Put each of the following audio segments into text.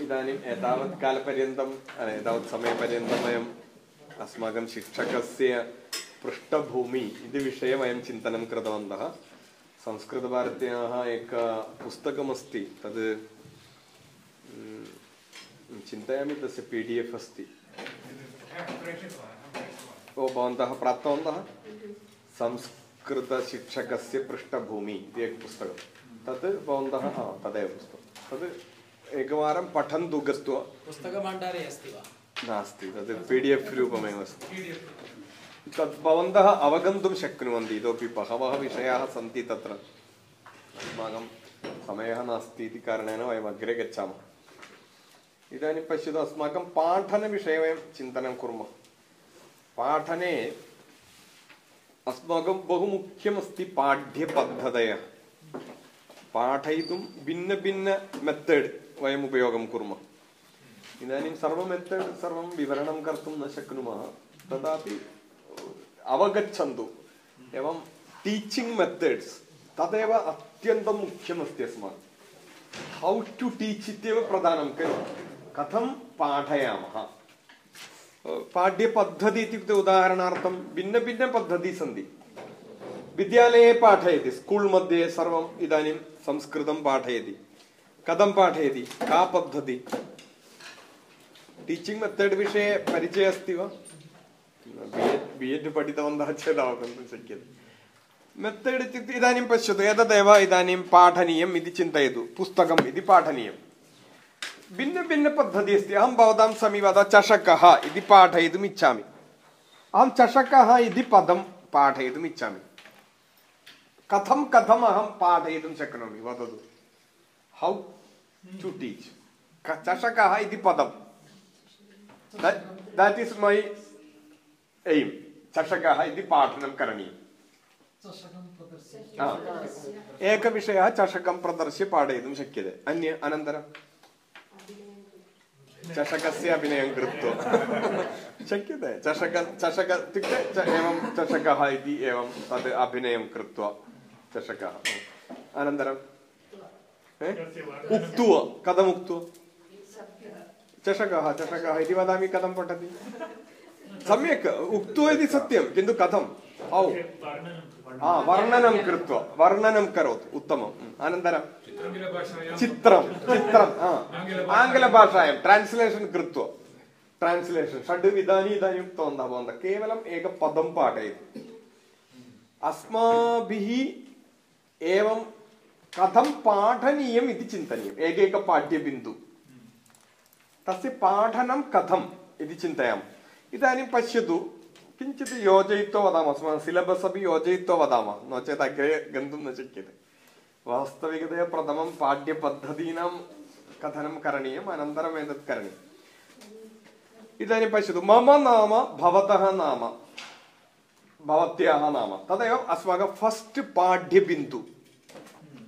इदानीम् एतावत् कालपर्यन्तम् एतावत् समयपर्यन्तं वयम् अस्माकं शिक्षकस्य पृष्ठभूमि इति विषये वयं चिन्तनं कृतवन्तः। संस्कृतभारत्याः एक पुस्तकमस्ति, तद् चिन्तयामि तस्य पी डि एफ् अस्ति। ओ, भवन्तः प्राप्तवन्तः? संस्कृतशिक्षकस्य पृष्ठभूमि इति एकं पुस्तकं तत् भवन्तः तदेव पुस्तकं तत् एकवारं पठन्तु गत्वा पुस्तकभण्डारे अस्ति वा? नास्ति तत् पी डि एफ् रूपमेव अस्ति तत् भवन्तः अवगन्तुं शक्नुवन्ति इतोपि बहवः विषयाः सन्ति तत्र। अस्माकं समयः नास्ति इति कारणेन वयम् अग्रे गच्छामः। इदानीं पश्यतु अस्माकं पाठनविषये वयं चिन्तनं कुर्मः। पाठने अस्माकं बहु मुख्यमस्ति पाठ्यपद्धतयः। पाठयितुं भिन्नभिन्न मेथड्। वयम् उपयोगं कुर्मः इदानीं सर्वं मेथड् सर्वं विवरणं कर्तुं न शक्नुमः तथापि अवगच्छन्तु एवं टीचिङ्ग् मेथड्स् तदेव अत्यन्तं मुख्यमस्ति अस्माकं हौ टु टीच् इत्येव प्रधानं खलु कथं पाठयामः पाठ्यपद्धति इत्युक्ते उदाहरणार्थं भिन्नभिन्नपद्धतिः सन्ति विद्यालये पाठयति स्कूल् मध्ये सर्वम् इदानीं संस्कृतं पाठयति कथं पाठयति का पद्धति? टीचिङ्ग् मेथड् विषये परिचयः अस्ति वा? बि एड् बि एड् पठितवन्तः चेत् अवगन्तुं शक्यते। मेथड् इत्युक्ते इदानीं पश्यतु एतदेव इदानीं पाठनीयम् इति चिन्तयतु पुस्तकम् इति पाठनीयं भिन्नभिन्नपद्धतिः अस्ति। अहं भवतां समीपतः चषकः इति पाठयितुम् इच्छामि। अहं चषकः इति पदं पाठयितुम् इच्छामि। कथं कथम् अहं पाठयितुं शक्नोमि? वदतु। हौ टु टीच् चषकः इति पदं दट् इस् मै एय्म् चषकः इति पाठनं करणीयम् हा। एकविषयः चषकं प्रदर्श्य पाठयितुं शक्यते अन्य अनन्तरं चषकस्य अभिनयं कृत्वा शक्यते चषक चषक इत्युक्ते च- एवं चषकः इति एवं तद् अभिनयं कृत्वा चषकः अनन्तरं ए? उक्त्वा कथम् उक्त्वा चषकः चषकः इति वदामि कथं पठति सम्यक् उक्त्वा इति सत्यं किन्तु कथं औ हा वर्णनं कृत्वा वर्णनं करोतु उत्तमम् अनन्तरं चित्रं चित्रं हा आङ्ग्लभाषायां ट्रान्स्लेशन् कृत्वा ट्रान्स्लेशन् षड् विधानि इदानीं उक्तवन्तः भवन्तः केवलम् एकपदं पाठयतु अस्माभिः एवं कथं पाठनीयम् इति चिन्तनीयम् एकैकपाठ्यबिन्दु तस्य पाठनं कथम् इति चिन्तयामः इदानीं पश्यतु किञ्चित् योजयित्वा वदामः अस्माकं सिलबस् अपि योजयित्वा वदामः नो चेत् अग्रे गन्तुं न शक्यते वास्तविकतया प्रथमं पाठ्यपद्धतीनां कथनं करणीयम् अनन्तरम् एतत् करणीयम् इदानीं पश्यतु मम नाम भवतः नाम भवत्याः नाम तदेव अस्माकं फस्ट् पाठ्यबिन्दु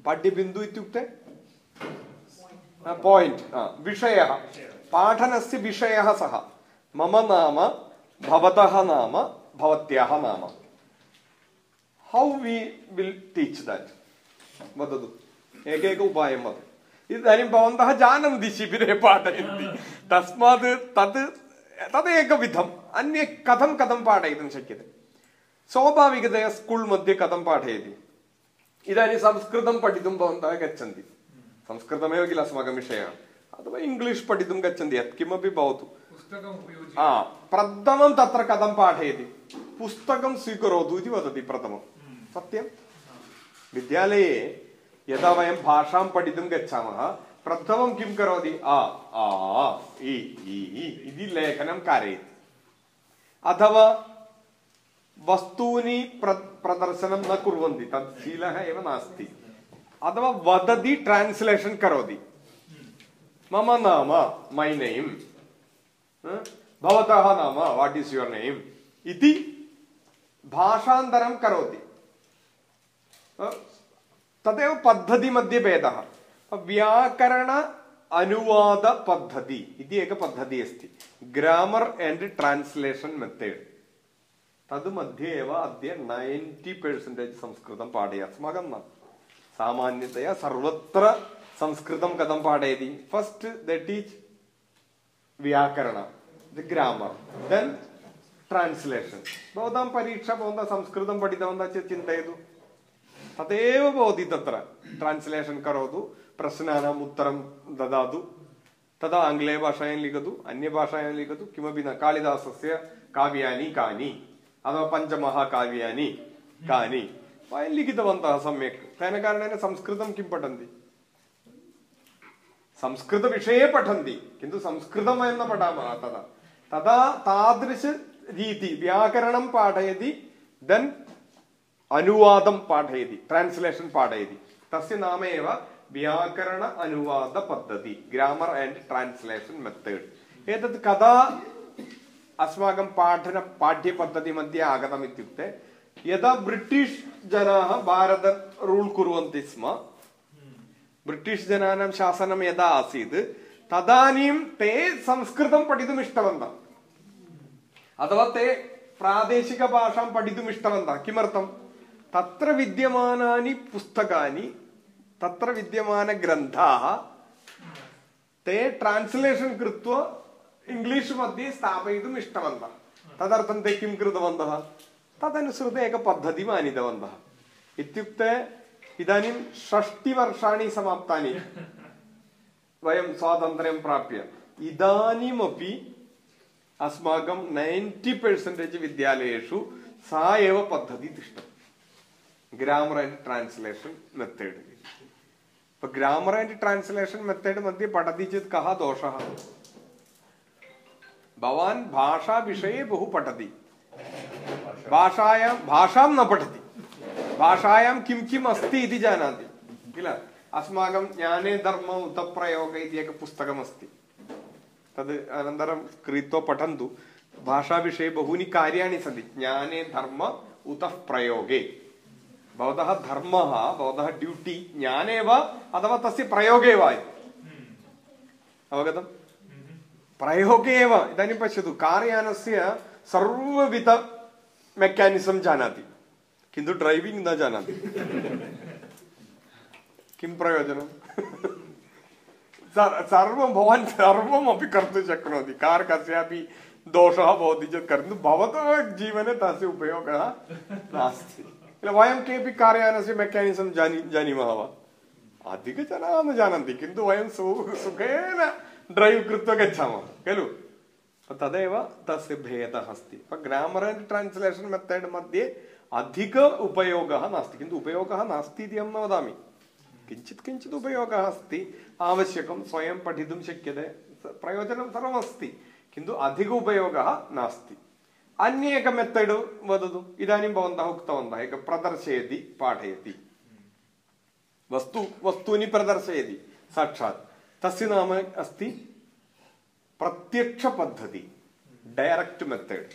पाठ्यबिन्दु इत्युक्ते पायिण्ट् विषयः पाठनस्य विषयः सः मम नाम भवतः नाम भवत्याः नाम how we will teach that वदतु एकैक उपायं वदतु इदानीं भवन्तः जानन्ति शिबिरे पाठयन्ति तस्मात् तत् तदेकविधम् अन्ये कथं कथं पाठयितुं शक्यते स्वाभाविकतया स्कूल् मध्ये कथं पाठयति इदानीं संस्कृतं पठितुं भवन्तः गच्छन्ति संस्कृतमेव किल अस्माकं विषयः अथवा इङ्ग्लिश् पठितुं गच्छन्ति यत्किमपि भवतु हा प्रथमं तत्र कथं पाठयति पुस्तकं स्वीकरोतु इति वदति प्रथमं सत्यं विद्यालये यदा वयं भाषां पठितुं गच्छामः प्रथमं किं करोति आ आ इ इ इ इति लेखनं कारयति अथवा वस्तूनि प्र प्रदर्शनं न कुर्वन्ति तत् शीलः एव नास्ति अथवा वदति ट्रान्स्लेशन् करोति मम नाम मै नेम् भवतः नाम वाट् इस् युवर् नेम् इति भाषान्तरं करोति तदेव पद्धतिमध्ये भेदः व्याकरण अनुवादपद्धति इति एका पद्धतिः अस्ति ग्रामर् एण्ड् ट्रान्स्लेशन् मेथड् തത് മധ്യേവ അദ്യ നയന്റി പെർസെന്റേജ് സംസ്കൃതം പാഠയാസ്മാകം ന. സാമാന്യതയാ സർവത്ര സംസ്കൃതം കഥം പാടേതി. ഫസ്റ്റ് ദ ടീച്ച് വ്യാകരണ. ദ ഗ്രാമർ ദെൻ ട്രാൻസ്ലേഷൻ ഭവതാം പരീക്ഷ പോകുന്ന സംസ്കൃതം പഠിതവന്ത ചിന്തയതു? തതേവ ഭവതി തത്ര ട്രാൻസ്ലേഷൻ കരോതു. പ്രശ്നാനാം ഉത്തരം ദദാതു. തഥാ ആംഗ്ലേയഭാഷായാം ലിഖതു. അന്യഭാഷായാം ലിഖതു. കിമപി ന കാളിദാസസ്യ കാവ്യാനി കാനി. अथवा पञ्चमहाकाव्यानि कानि वयं लिखितवन्तः सम्यक् तेन कारणेन संस्कृतं किं पठन्ति संस्कृतविषये पठन्ति किन्तु संस्कृतं वयं न पठामः तदा तदा तादृशरीति व्याकरणं पाठयति देन् अनुवादं पाठयति ट्रान्स्लेशन् पाठयति तस्य नाम एव व्याकरण अनुवादपद्धति ग्रामर् एण्ड् ट्रान्स्लेशन् मेथड् एतत् कदा अस्माकं पाठन पाठ्यपद्धतिमध्ये आगतम् इत्युक्ते यदा ब्रिटिश् जनाः भारत रूल् कुर्वन्ति स्म ब्रिटिश् जनानां शासनं यदा आसीत् तदानीं ते संस्कृतं पठितुम् इष्टवन्तः अथवा ते प्रादेशिकभाषां पठितुम् इष्टवन्तः किमर्थं तत्र विद्यमानानि पुस्तकानि तत्र विद्यमानग्रन्थाः ते ट्रान्स्लेशन् कृत्वा इङ्ग्लिश् मध्ये स्थापयितुम् इष्टवन्तः तदर्थं ते किं कृतवन्तः तदनुसृत्य एकपद्धतिम् आनीतवन्तः इत्युक्ते इदानीं षष्टिवर्षाणि समाप्तानि वयं स्वातन्त्र्यं प्राप्य इदानीमपि अस्माकं नैन्टि पर्सेण्टेज् विद्यालयेषु सा एव पद्धतिः तिष्ठति grammar and translation method grammar and translation method मध्ये पठति चेत् कः दोषः भवान् भाषाविषये बहु पठति भाषायां भाषां न पठति भाषायां किं किम् अस्ति इति जानाति किल अस्माकं ज्ञाने धर्म उतप्रयोग इति एकं पुस्तकमस्ति तद् अनन्तरं क्रीत्वा पठन्तु भाषाविषये बहूनि कार्याणि सन्ति ज्ञाने धर्म उतः प्रयोगे भवतः धर्मः भवतः ड्यूटि ज्ञाने वा अथवा तस्य प्रयोगे वा अवगतम् प्रयोगे एव इदानीं पश्यतु, कार्यानस्य सर्वविध मेकानिसम् जानाति। किन्तु ड्रैविङ्ग् न जानाति। किं प्रयोजनं? सर्वं भवान् सर्वमपि कर्तुं शक्नोति। कार् कस्यापि दोषः भवति चेत् कर्तुं, भवतः जीवने तस्य उपयोगः नास्ति। मेकानिसं जानी, जानीमः वा? अधिकजनाः न जानन्ति, किन्तु वयं सु ड्रैव् कृत्वा गच्छामः खलु तदेव तस्य भेदः अस्ति ग्रामर् अण्ड् ट्रान्स्लेशन् मेथड् मध्ये अधिक उपयोगः नास्ति किन्तु उपयोगः नास्ति इति अहं न वदामि किञ्चित् किञ्चित् उपयोगः अस्ति आवश्यकं स्वयं पठितुं शक्यते प्रयोजनं सर्वमस्ति किन्तु अधिक उपयोगः नास्ति अन्य एक मेथड् वदतु इदानीं भवन्तः उक्तवन्तः एक प्रदर्शयति पाठयति वस्तु वस्तूनि प्रदर्शयति साक्षात् तस्य नाम अस्ति प्रत्यक्षपद्धति डैरेक्ट् मेथड्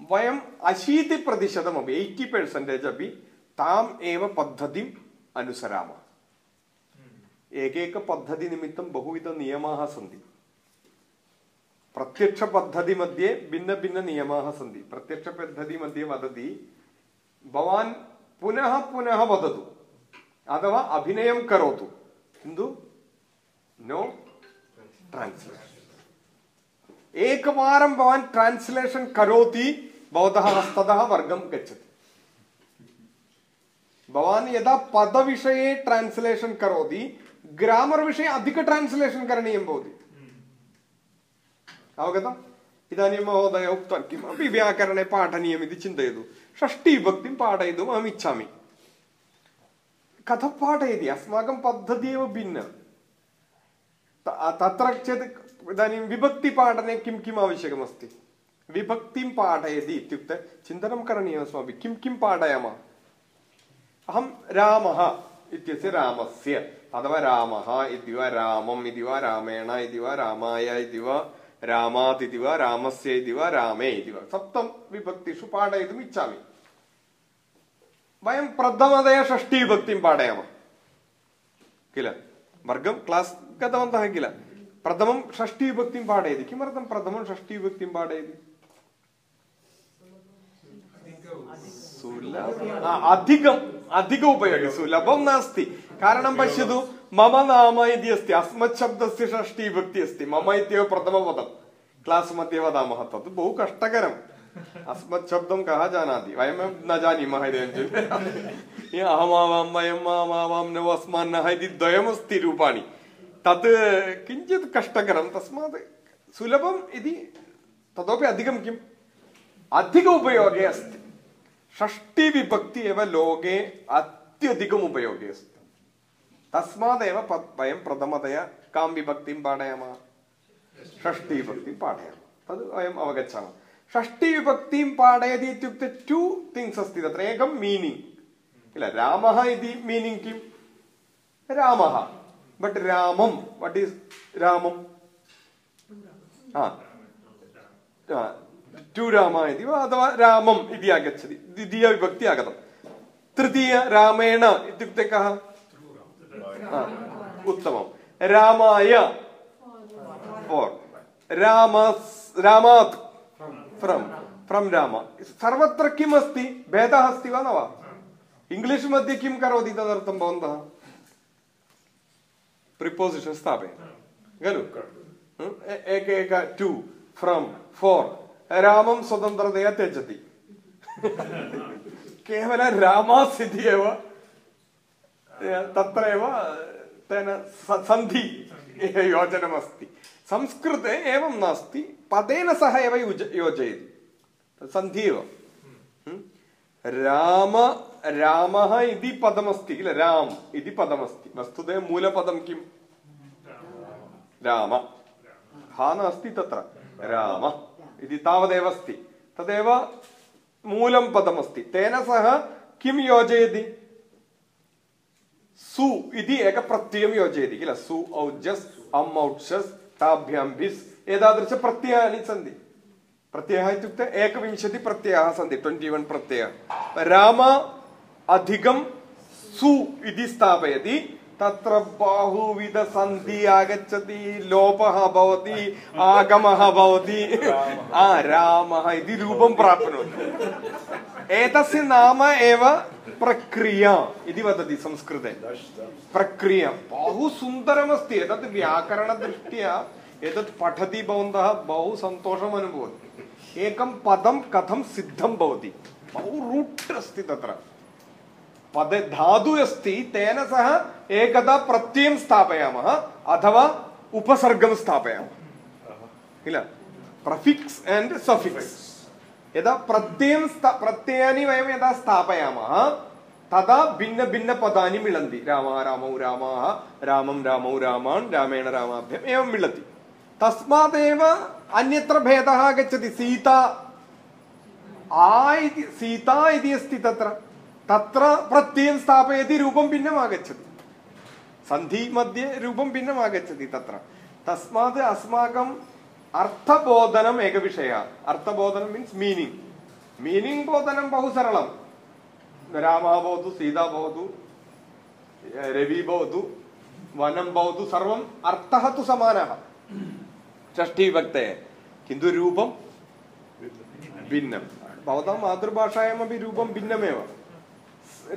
वयम् अशीतिप्रतिशतमपि एय्टि पर्सेण्टेज् अपि ताम् एव पद्धतिम् अनुसरामः एकैकपद्धतिनिमित्तं बहुविधनियमाः सन्ति प्रत्यक्षपद्धतिमध्ये भिन्नभिन्ननियमाः सन्ति प्रत्यक्षपद्धतिमध्ये वदति भवान् पुनः पुनः वदतु अथवा अभिनयं करोतु किन्तु नो ट्रान्स्लेशन् एकवारं भवान् ट्रान्स्लेशन् करोति, भवतः हस्ततः गच्छति। भवान् यदा पदविषये ट्रान्स्लेशन् करोति ग्रामर् विषये अधिक ट्रान्स्लेशन् करणीयं भवति। अवगतम्? महोदय, उक्तवान्, किमपि व्याकरणे पाठनीयमिति चिन्तयतु। षष्टिविभक्तिं पाठयितुम् अहम् इच्छामि कथं पाठयति? अस्माकं पद्धतिः एव भिन्न तत्र चेत् इदानीं विभक्तिपाठने किं किम् आवश्यकमस्ति विभक्तिं पाठयति इत्युक्ते चिन्तनं करणीयम् अस्माभिः किं किं पाठयामः अहं रामः इत्यस्य रामस्य अथवा रामः इति वा रामम् इति वा रामेण इति वा रामाय इति वा रामात् इति वा रामस्य इति वा रामे इति वा सप्तं विभक्तिषु पाठयितुम् इच्छामि वयं प्रथमतया षष्टिविभक्तिं पाठयामः किल वर्गं क्लास् गतवन्तः किल प्रथमं षष्टिविभक्तिं पाठयति किमर्थं प्रथमं षष्टिविभक्तिं पाठयति अधिकम् अधिक उपयोगि सुलभं नास्ति कारणं पश्यतु मम नाम इति अस्ति अस्मत् शब्दस्य अस्ति मम इत्येव प्रथमपदं क्लास् मध्ये वदामः तत् बहु कष्टकरम् अस्मत् शब्दं कः जानाति वयमेव न जानीमः इति अहमावां वयम् आमावां न अस्मान्नः इति द्वयमस्ति रूपाणि तत् किञ्चित् कष्टकरं तस्मात् सुलभम् इति ततोपि अधिकं किम् अधिक उपयोगे अस्ति षष्टिविभक्ति एव लोके अत्यधिकम् उपयोगे अस्ति तस्मादेव वयं प्रथमतया कां विभक्तिं पाठयामः षष्टिविभक्तिं पाठयामः तद् वयम् अवगच्छामः षष्टिविभक्तिं पाठयति इत्युक्ते टु थिङ्ग्स् अस्ति तत्र एकं मीनिङ्ग् किल रामः इति मीनिङ्ग् किं रामः बट् रामं वट् इस् रामं टु राम इति वा अथवा रामम् इति आगच्छति द्वितीयविभक्ति आगतं तृतीय रामेण इत्युक्ते कः उत्तमं रामाय four Ram रामात् from from Ram सर्वत्र किम् अस्ति भेदः अस्ति वा न वा इङ्ग्लिश् मध्ये किं करोति तदर्थं भवन्तः प्रिपोसिशन् स्थापयति खलु एक एक टु फ्रम् फोर् रामं स्वतन्त्रतया त्यजति केवलं रामास् इति एव तत्रैव तेन सन्धि योजनमस्ति संस्कृते एवं नास्ति पदेन सह एव युज योजयति सन्धि एव രാമ രാമ ഇതി പദമസ്തി കില രാം ഇതി പദമസ്തി. വസ്തുത മൂലപദം കിം? രാമ. ഹാ നാസ്തി തത്ര. രാമ. ഇതി താവദേവ അസ്തി തദേവ മൂലം പദമസ്തി. തേന സഹ കിം യോജയതി? സു ഇതി ഏക പ്രത്യയം യോജയതി കില സു ഔജസ് അം ഔഷസ് താഭ്യം ഭിസ് ഏതാദൃശ പ്രത്യയാനി സന്തി പ്രത്യയ ഇത്യുക്തെ ഏകവിംശതി പ്രത്യയ സന്ധി ട്വന്റി വൺ പ്രത്യയ രാമ അധികം സു ഇതി സ്ഥാപയതി. തത്ര ബാഹുവിധ സന്ധി ആഗച്ഛതി ലോപः ഭവതി ആഗമः ഭവതി. ആ രാമ ഇതി രൂപം പ്രാപ്നോതി. ഏതസ് നാമ ഏവ? പ്രക്രിയ. ഇതി വദതി സംസ്കൃതെ. പ്രക്രിയ. ബഹു സുന്ദരമസ്തി. എതത് വ്യാകരണദൃഷ്ട്യാ എതത് പഠതി ഭവന്തः ബഹു സന്തോഷം അനുഭവത്തി एकं पदं कथं सिद्धं भवति? बहु रूट् अस्ति तत्र. पदे धातु अस्ति, तेन सह एकदा प्रत्ययं स्थापयामः, अथवा उपसर्गं स्थापयामः. किल? प्रफिक्स् एण्ड् सफिक्स् यदा प्रत्ययं प्रत्ययानि वयं यदा स्थापयामः, तदा भिन्नभिन्नपदानि मिलन्ति. रामः, रामौ, रामाः, रामं, रामौ, रामान्, रामेण, रामाभ्यम् एवं मिलति. तस्मादेव അന്യത്ര ഭേദ ഗച്ഛതി. സീത. ആ സീത ഇതി അസ്തി തത്ര. തത്ര പ്രത്യയം സ്ഥാപയതി രൂപം ഭിന്നമാഗച്ഛതി. സന്ധി മധ്യ രൂപം ഭിന്നമാഗച്ഛതി തത്ര. തസ്മാത് അസ്മാകം അർത്ഥബോധനം ഏകവിഷയ. അർത്ഥബോധനം മീൻസ് മീനിങ് മീനിങ് ബോധനം ബഹു സരളം രാമ ബോധു സീത ഭവതു രവി ബോധു വനം ബോധു സർവം അർത്ഥ തു സമാന तु समानः षष्ठीविभक्तये किन्तु रूपं भिन्नं भवतां मातृभाषायामपि रूपं भिन्नमेव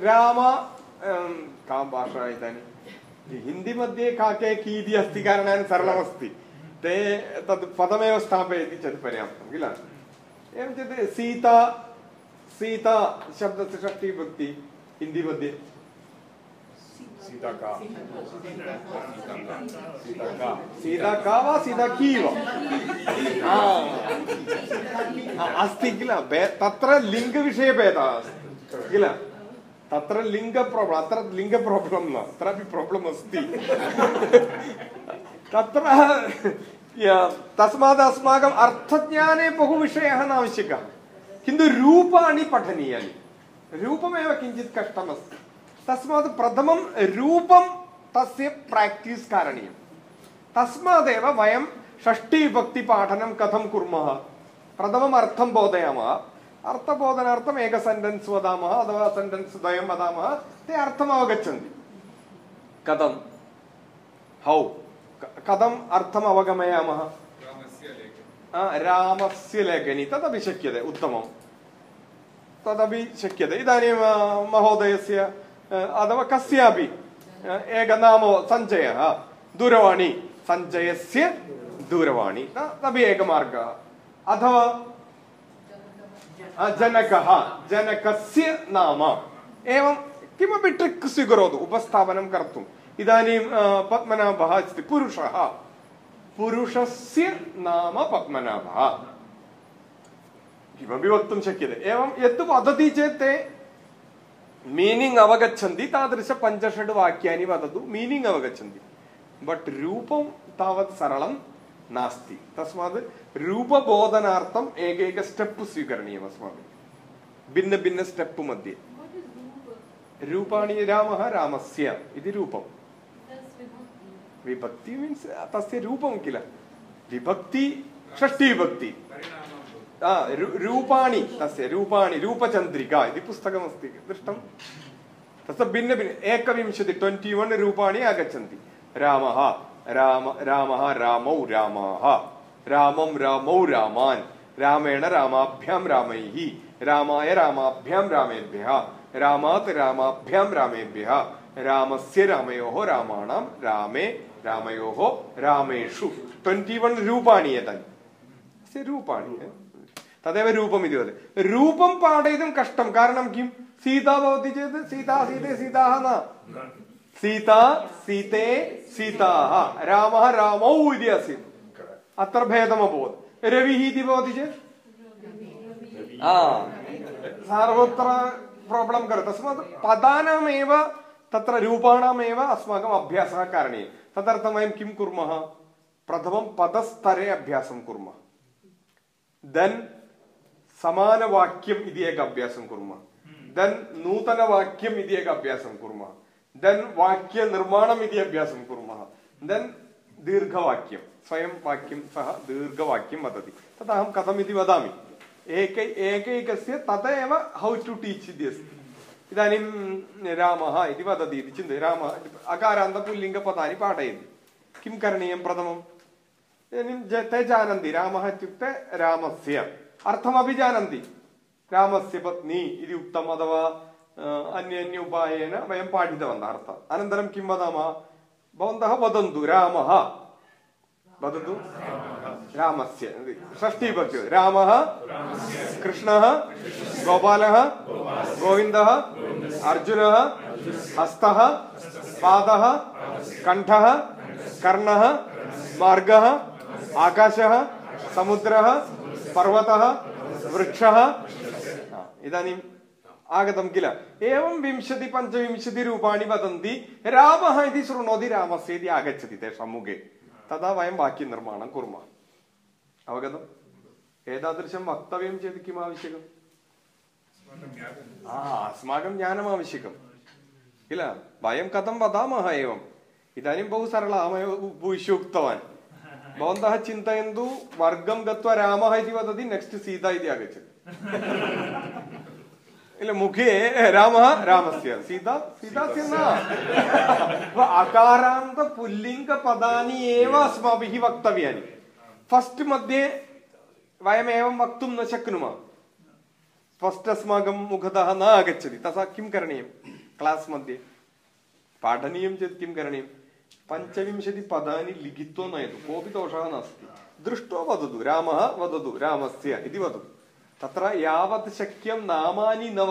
राम का भाषा इदानीं हिन्दी मध्ये काके कीति अस्ति कारणात् सरलमस्ति ते तद् पदमेव स्थापयति चेत् पर्याप्तं किल एवं चेत् सीता सीता शब्दस्य षष्टिविभक्ति हिन्दी मध्ये सीता का सीता का वा सीता की वा अस्ति किल तत्र लिङ्गविषये भेदः अस्ति किल तत्र लिङ्ग प्राब्लम् अत्र लिङ्ग प्राब्लं न अत्रापि प्राब्लम् अस्ति तत्र तस्मात् अस्माकम् अर्थज्ञाने बहु विषयः न आवश्यकः किन्तु रूपाणि पठनीयानि रूपमेव किञ्चित् कष्टमस्ति തസ്മാത് പ്രഥമം രൂപം തസ്യ പ്രാക്ടീസ് കാരണീയം. തസ്മാദേവ വയം ഷഷ്ടി ഷഷ്ടിഭക്തി പാഠനം കഥം കുർമ പ്രഥമം അർത്ഥം ബോധയാമ. അർത്ഥബോധനാർത്ഥം ഏക സെന്റൻസ് വദാമः അഥവാ സെന്റൻസ് ദ്വയം വദാമः. ते അർത്ഥം അവഗച്ഛന്തി കഥം. ഹൗ. കഥം അർത്ഥം അവഗമയാമ രാമസ്യ ലേഖനി. തദപി ശക്യത ഉത്തമം. തദപി ശക്യത ഇതാനും മഹോദയസ്യ अथवा कस्यापि एकनाम सञ्चयः दूरवाणी सञ्चयस्य दूरवाणी तदपि एकमार्गः अथवा जनकः जनकस्य नाम एवं किमपि ट्रिक् स्वीकरोतु उपस्थापनं कर्तुम् इदानीं पद्मनाभः अस्ति पुरुषः पुरुषस्य नाम पद्मनाभः किमपि वक्तुं शक्यते एवं यत् वदति चेत् മീനിങ് അവഗച്ഛന്തി താദൃശ പഞ്ചഷഡ് വാക്യാനി വദതു മീനിങ് അവഗച്ഛന്തി ബട്ട് രൂപം താവത് സരളം നാസ്തി തസ്മാത് രൂപബോധനാർത്ഥം ഏകൈക സ്റ്റെപ്പ് സ്വീകരണീയം അസ്മാത് ഭിന്ന ഭിന്ന സ്റ്റെപ്പ് മധ്യേ രൂപാണി രാമ രാമസ്യ ഇത് രൂപം വിഭക്തി മീൻസ് തസ്യ രൂപം കില വിഭക്തി ഷഷ്ടി വിഭക്തി रूपाणि तस्य रूपाणि रूपचन्द्रिका इति पुस्तकमस्ति दृष्टं तस्य भिन्नभिन्न एकविंशति ट्वेण्टि वन् रूपाणि आगच्छन्ति रामः राम रामः रामौ रामाः रामं रामौ रामान् रामेण रामाभ्यां रामैः रामाय रामाभ्यां रामेभ्यः रामात् रामाभ्यां रामेभ्यः रामस्य रामयोः रामाणां रामे रामयोः रामेषु ट्वेण्टि वन् रूपाणि एतानि रूपाणि तदेव रूपम् इति वदति रूपं पाठयितुं कष्टं सीता भवति चेत् सीता सीते सीताः न सीता सीते सीताः रामः रामौ इति आसीत् अत्र भेदमभवत् रविः इति भवति चेत् सर्वत्र प्राब्लं करोति तस्मात् पदानामेव तत्र रूपाणामेव अस्माकम् अभ्यासः करणीयः तदर्थं वयं किं कुर्मः प्रथमं पदस्तरे अभ्यासं कुर्मः देन् സമാനവാക്യം ഇതിയേക്ക് അഭ്യാസം കുർമ്മ ദെൻ നൂതനവാക്യം ഇതിയേക്ക് അഭ്യാസം കുർമ്മ ദെൻ വാക്യ നിർമ്മാണം ഇതി അഭ്യാസം കുർമ്മ ദെൻ ദീർഘവാക്യം. സ്വയം വാക്യം സഹ ദീർഘവാക്യം വദതി. തദഹം കഥം ഇതി വദാമി. ഏക ഏകൈകസ്യ തതേവ ഹൗ ടു ടീച്ച് ഇതി അസ്തി ഇതാനും രാമः ഇതി വദതി. ഇതി ചിന്തയ രാമ അകാരാന്ത പുല്ലിംഗ പദാനി പാഠയതി. കിം കരണീയം പ്രഥമം? ഇതാനും തേജാനന്ദി. തേ ഇത്യുക്തെ രാമസ്യ. अर्थमपि जानन्ति। रामस्य पत्नी इति उक्तम् अथवा अन्य अन्य उपायेन वयं पाठितवन्तः अर्थः अनन्तरं किं वदामः? भवन्तः वदन्तु, रामः। वदतु? रामस्य। षष्ठीभक्ति रामः, कृष्णः, गोपालः, गोविन्दः, अर्जुनः, हस्तः, पादः, कण्ठः, कर्णः, मार्गः, आकाशः, समुद्रः पर्वतः वृक्षः हा, इदानीम् आगतं किल एवं विंशति पञ्चविंशतिरूपाणि वदन्ति रामः इति शृणोति रामस्य इति आगच्छति तेषां मुखे तदा वयं वाक्यनिर्माणं कुर्मः अवगतम् एतादृशं वक्तव्यं चेत् किम् आवश्यकम् आ, अस्माकं ज्ञानम् आवश्यकं किल वयं कथं वदामः एवम् इदानीं बहु सरलम् अहमेव उपविश्य उक्तवान् भवन्तः चिन्तयन्तु वर्गं गत्वा रामः इति वदति नेक्स्ट् सीता इति आगच्छति किल मुखे रामः रामस्य सीता सीतास्य न अकारान्त पुल्लिङ्गपदानि एव अस्माभिः वक्तव्यानि फस्ट् मध्ये वयम् एवं वक्तुं न शक्नुमः फस्ट् अस्माकं मुखतः न आगच्छति तथा किं करणीयं क्लास् मध्ये पाठनीयं चेत् किं करणीयं पञ्चविंशतिपदानि പഞ്ചവിംശതി പദാനി ലിഖിത്വം നയതു. കോപി ദോഷ നാസ്തി. ദൃഷ്ടോ വദതു. രാമ വദതു. രാമസ്യ ഇതി വധു തത്ര യാവത് ശക്യം നാമാനി ന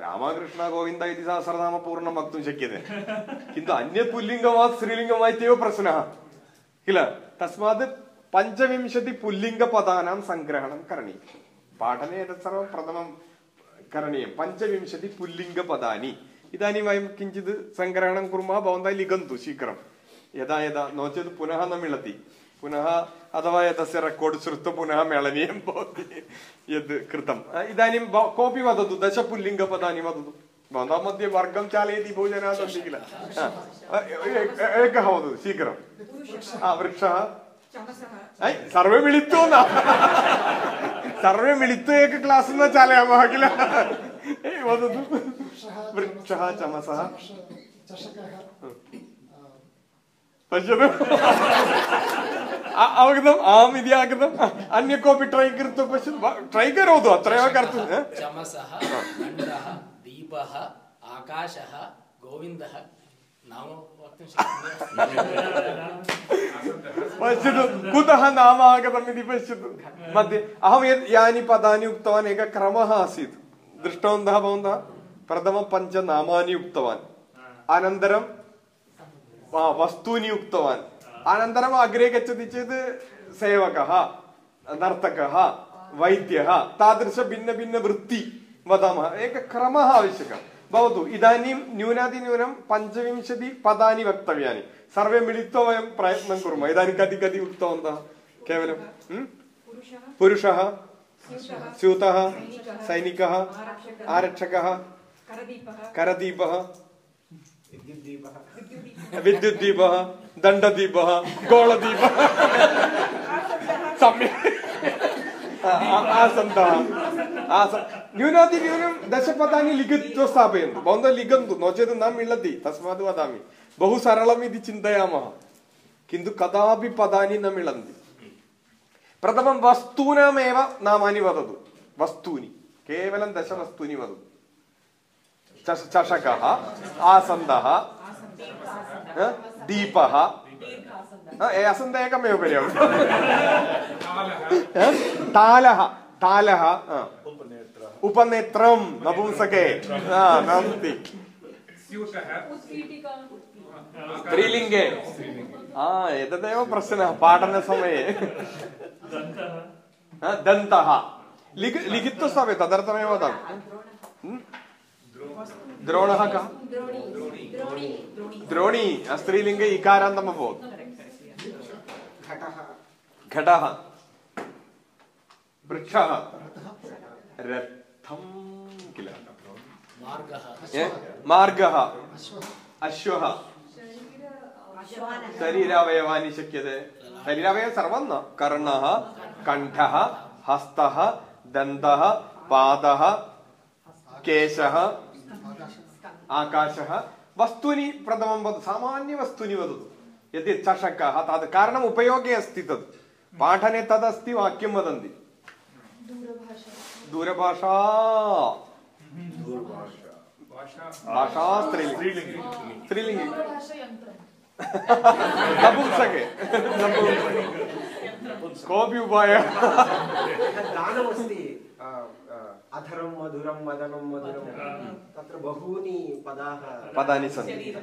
രാമകൃഷ്ണ ഗോവിന്ദ ഇതി സഹസ്രനാമ പൂർണം വക്തും ശക്യത. കിന്തു അന്യ പുല്ലിംഗമാ സ്ത്രീലിംഗമായിത്യവ പ്രശ്ന. ഇല്ല തസ്മാത് പഞ്ചവിംശതി പുല്ലിംഗ പദാനാം സംഗ്രഹണം കരണീയം. പാഠനെ പ്രഥമം കരണീയം. പഞ്ചവിംശതി പുല്ലിംഗ പദാനി. इदानीं वयं किञ्चित् सङ्ग्रहणं कुर्मः भवन्तः लिखन्तु शीघ्रं यदा यदा नो चेत् पुनः न मिलति पुनः अथवा एतस्य रेकार्ड् श्रुत्वा पुनः मेलनीयं भवति यद् कृतम् इदानीं ब- कोऽपि वदतु दशपुल्लिङ्गपदानि वदतु भवतां मध्ये वर्गं चालयति बहु जनाः सन्ति किल हा. ए- ए- एकः वदतु शीघ्रं हा, वृक्षः ऐ सर्वे मिलित्वा न सर्वे मिलित्वा एक क्लास् न चालयामः किल ए, वदतु वृक्षः चमसः पश्यतु अ- अवगतम् आम् इति आगतम् अन्य कोऽपि ट्रै कृत्वा पश्यतु वा- ट्रै करोतु अत्रैव कर्तुं हा? चमसः खण्डः दीपः आकाशः गोविन्दः नाम वक्तुं शक्यते पश्यतु कुतः नाम आगतम् इति पश्यतु मध्ये अहं यत् यानि पदानि उक्तवान् एकः क्रमः आसीत् दृष्टवन्तः भवन्तः प्रथमं पञ्च नामानि उक्तवान् अनन्तरं वा- वस्तूनि उक्तवान् अनन्तरम् अग्रे गच्छति चेत् सेवकः नर्तकः वैद्यः तादृशभिन्नभिन्नवृत्ति वदामः एकः क्रमः आवश्यकः भवतु इदानीं न्यूनातिन्यूनं पञ्चविंशति पदानि वक्तव्यानि सर्वे मिलित्वा वयं प्रयत्नं कुर्मः इदानीं कति कति उक्तवन्तः केवलं ह्म्? पुरुषः स्यूतः सैनिकः आरक्षकः करदीपः विद्युद्दीपः। दण्डदीपः गोलदीपः। सम्यक्। आ- आसन्दः। आस न्यूनातिन्यूनं दशपदानि लिखित्वा स्थापयन्तु। भवन्तः लिखन्तु नो चेत् न मिलति। तस्मात् वदामि। बहु सरलम् इति चिन्तयामः। किन्तु कदापि पदानि न मिलन्ति। പ്രഥമം വസ്തൂനാമേവ നാം അനുവദതു വസ്തൂനി കേവലം ദശവസ്തൂനി വദതു ചഷക ആസന്ദ ദീപ അസന്ത ഏകമേവ പര്യാപ്തം താലഹ താലഹ ഉപനേത്രം നപുംസകേ സ്ത്രീലിംഗേ आ एतदेव प्रश्नः पाठनसमये दन्तः लिख लिखित्वा स्थापय तदर्थमेव वदामि द्रोणः कः द्रोणी स्त्रीलिङ्गे इकारान्तम् अभवत् घटः वृक्षः रथं किल मार्गः अश्वः शरीरावयवानि शक्यते शरीरावयवं सर्वं न कर्णः कण्ठः हस्तः दन्तः पादः केशः आकाशः वस्तूनि प्रथमं वदतु सामान्यवस्तूनि वदतु यदि चषकः तद् कारणम् उपयोगे अस्ति तद् पाठने तदस्ति वाक्यं वदन्ति दूरभाषा भाषा स्त्रीलिङ्गि स्त्रीलिङ्गि नपुंसके नपुंसके कोऽपि उपायः गानमस्ति अ, अ, अधरं मधुरं मदनं मधुरं तत्र बहूनि पदाः पदानि सन्ति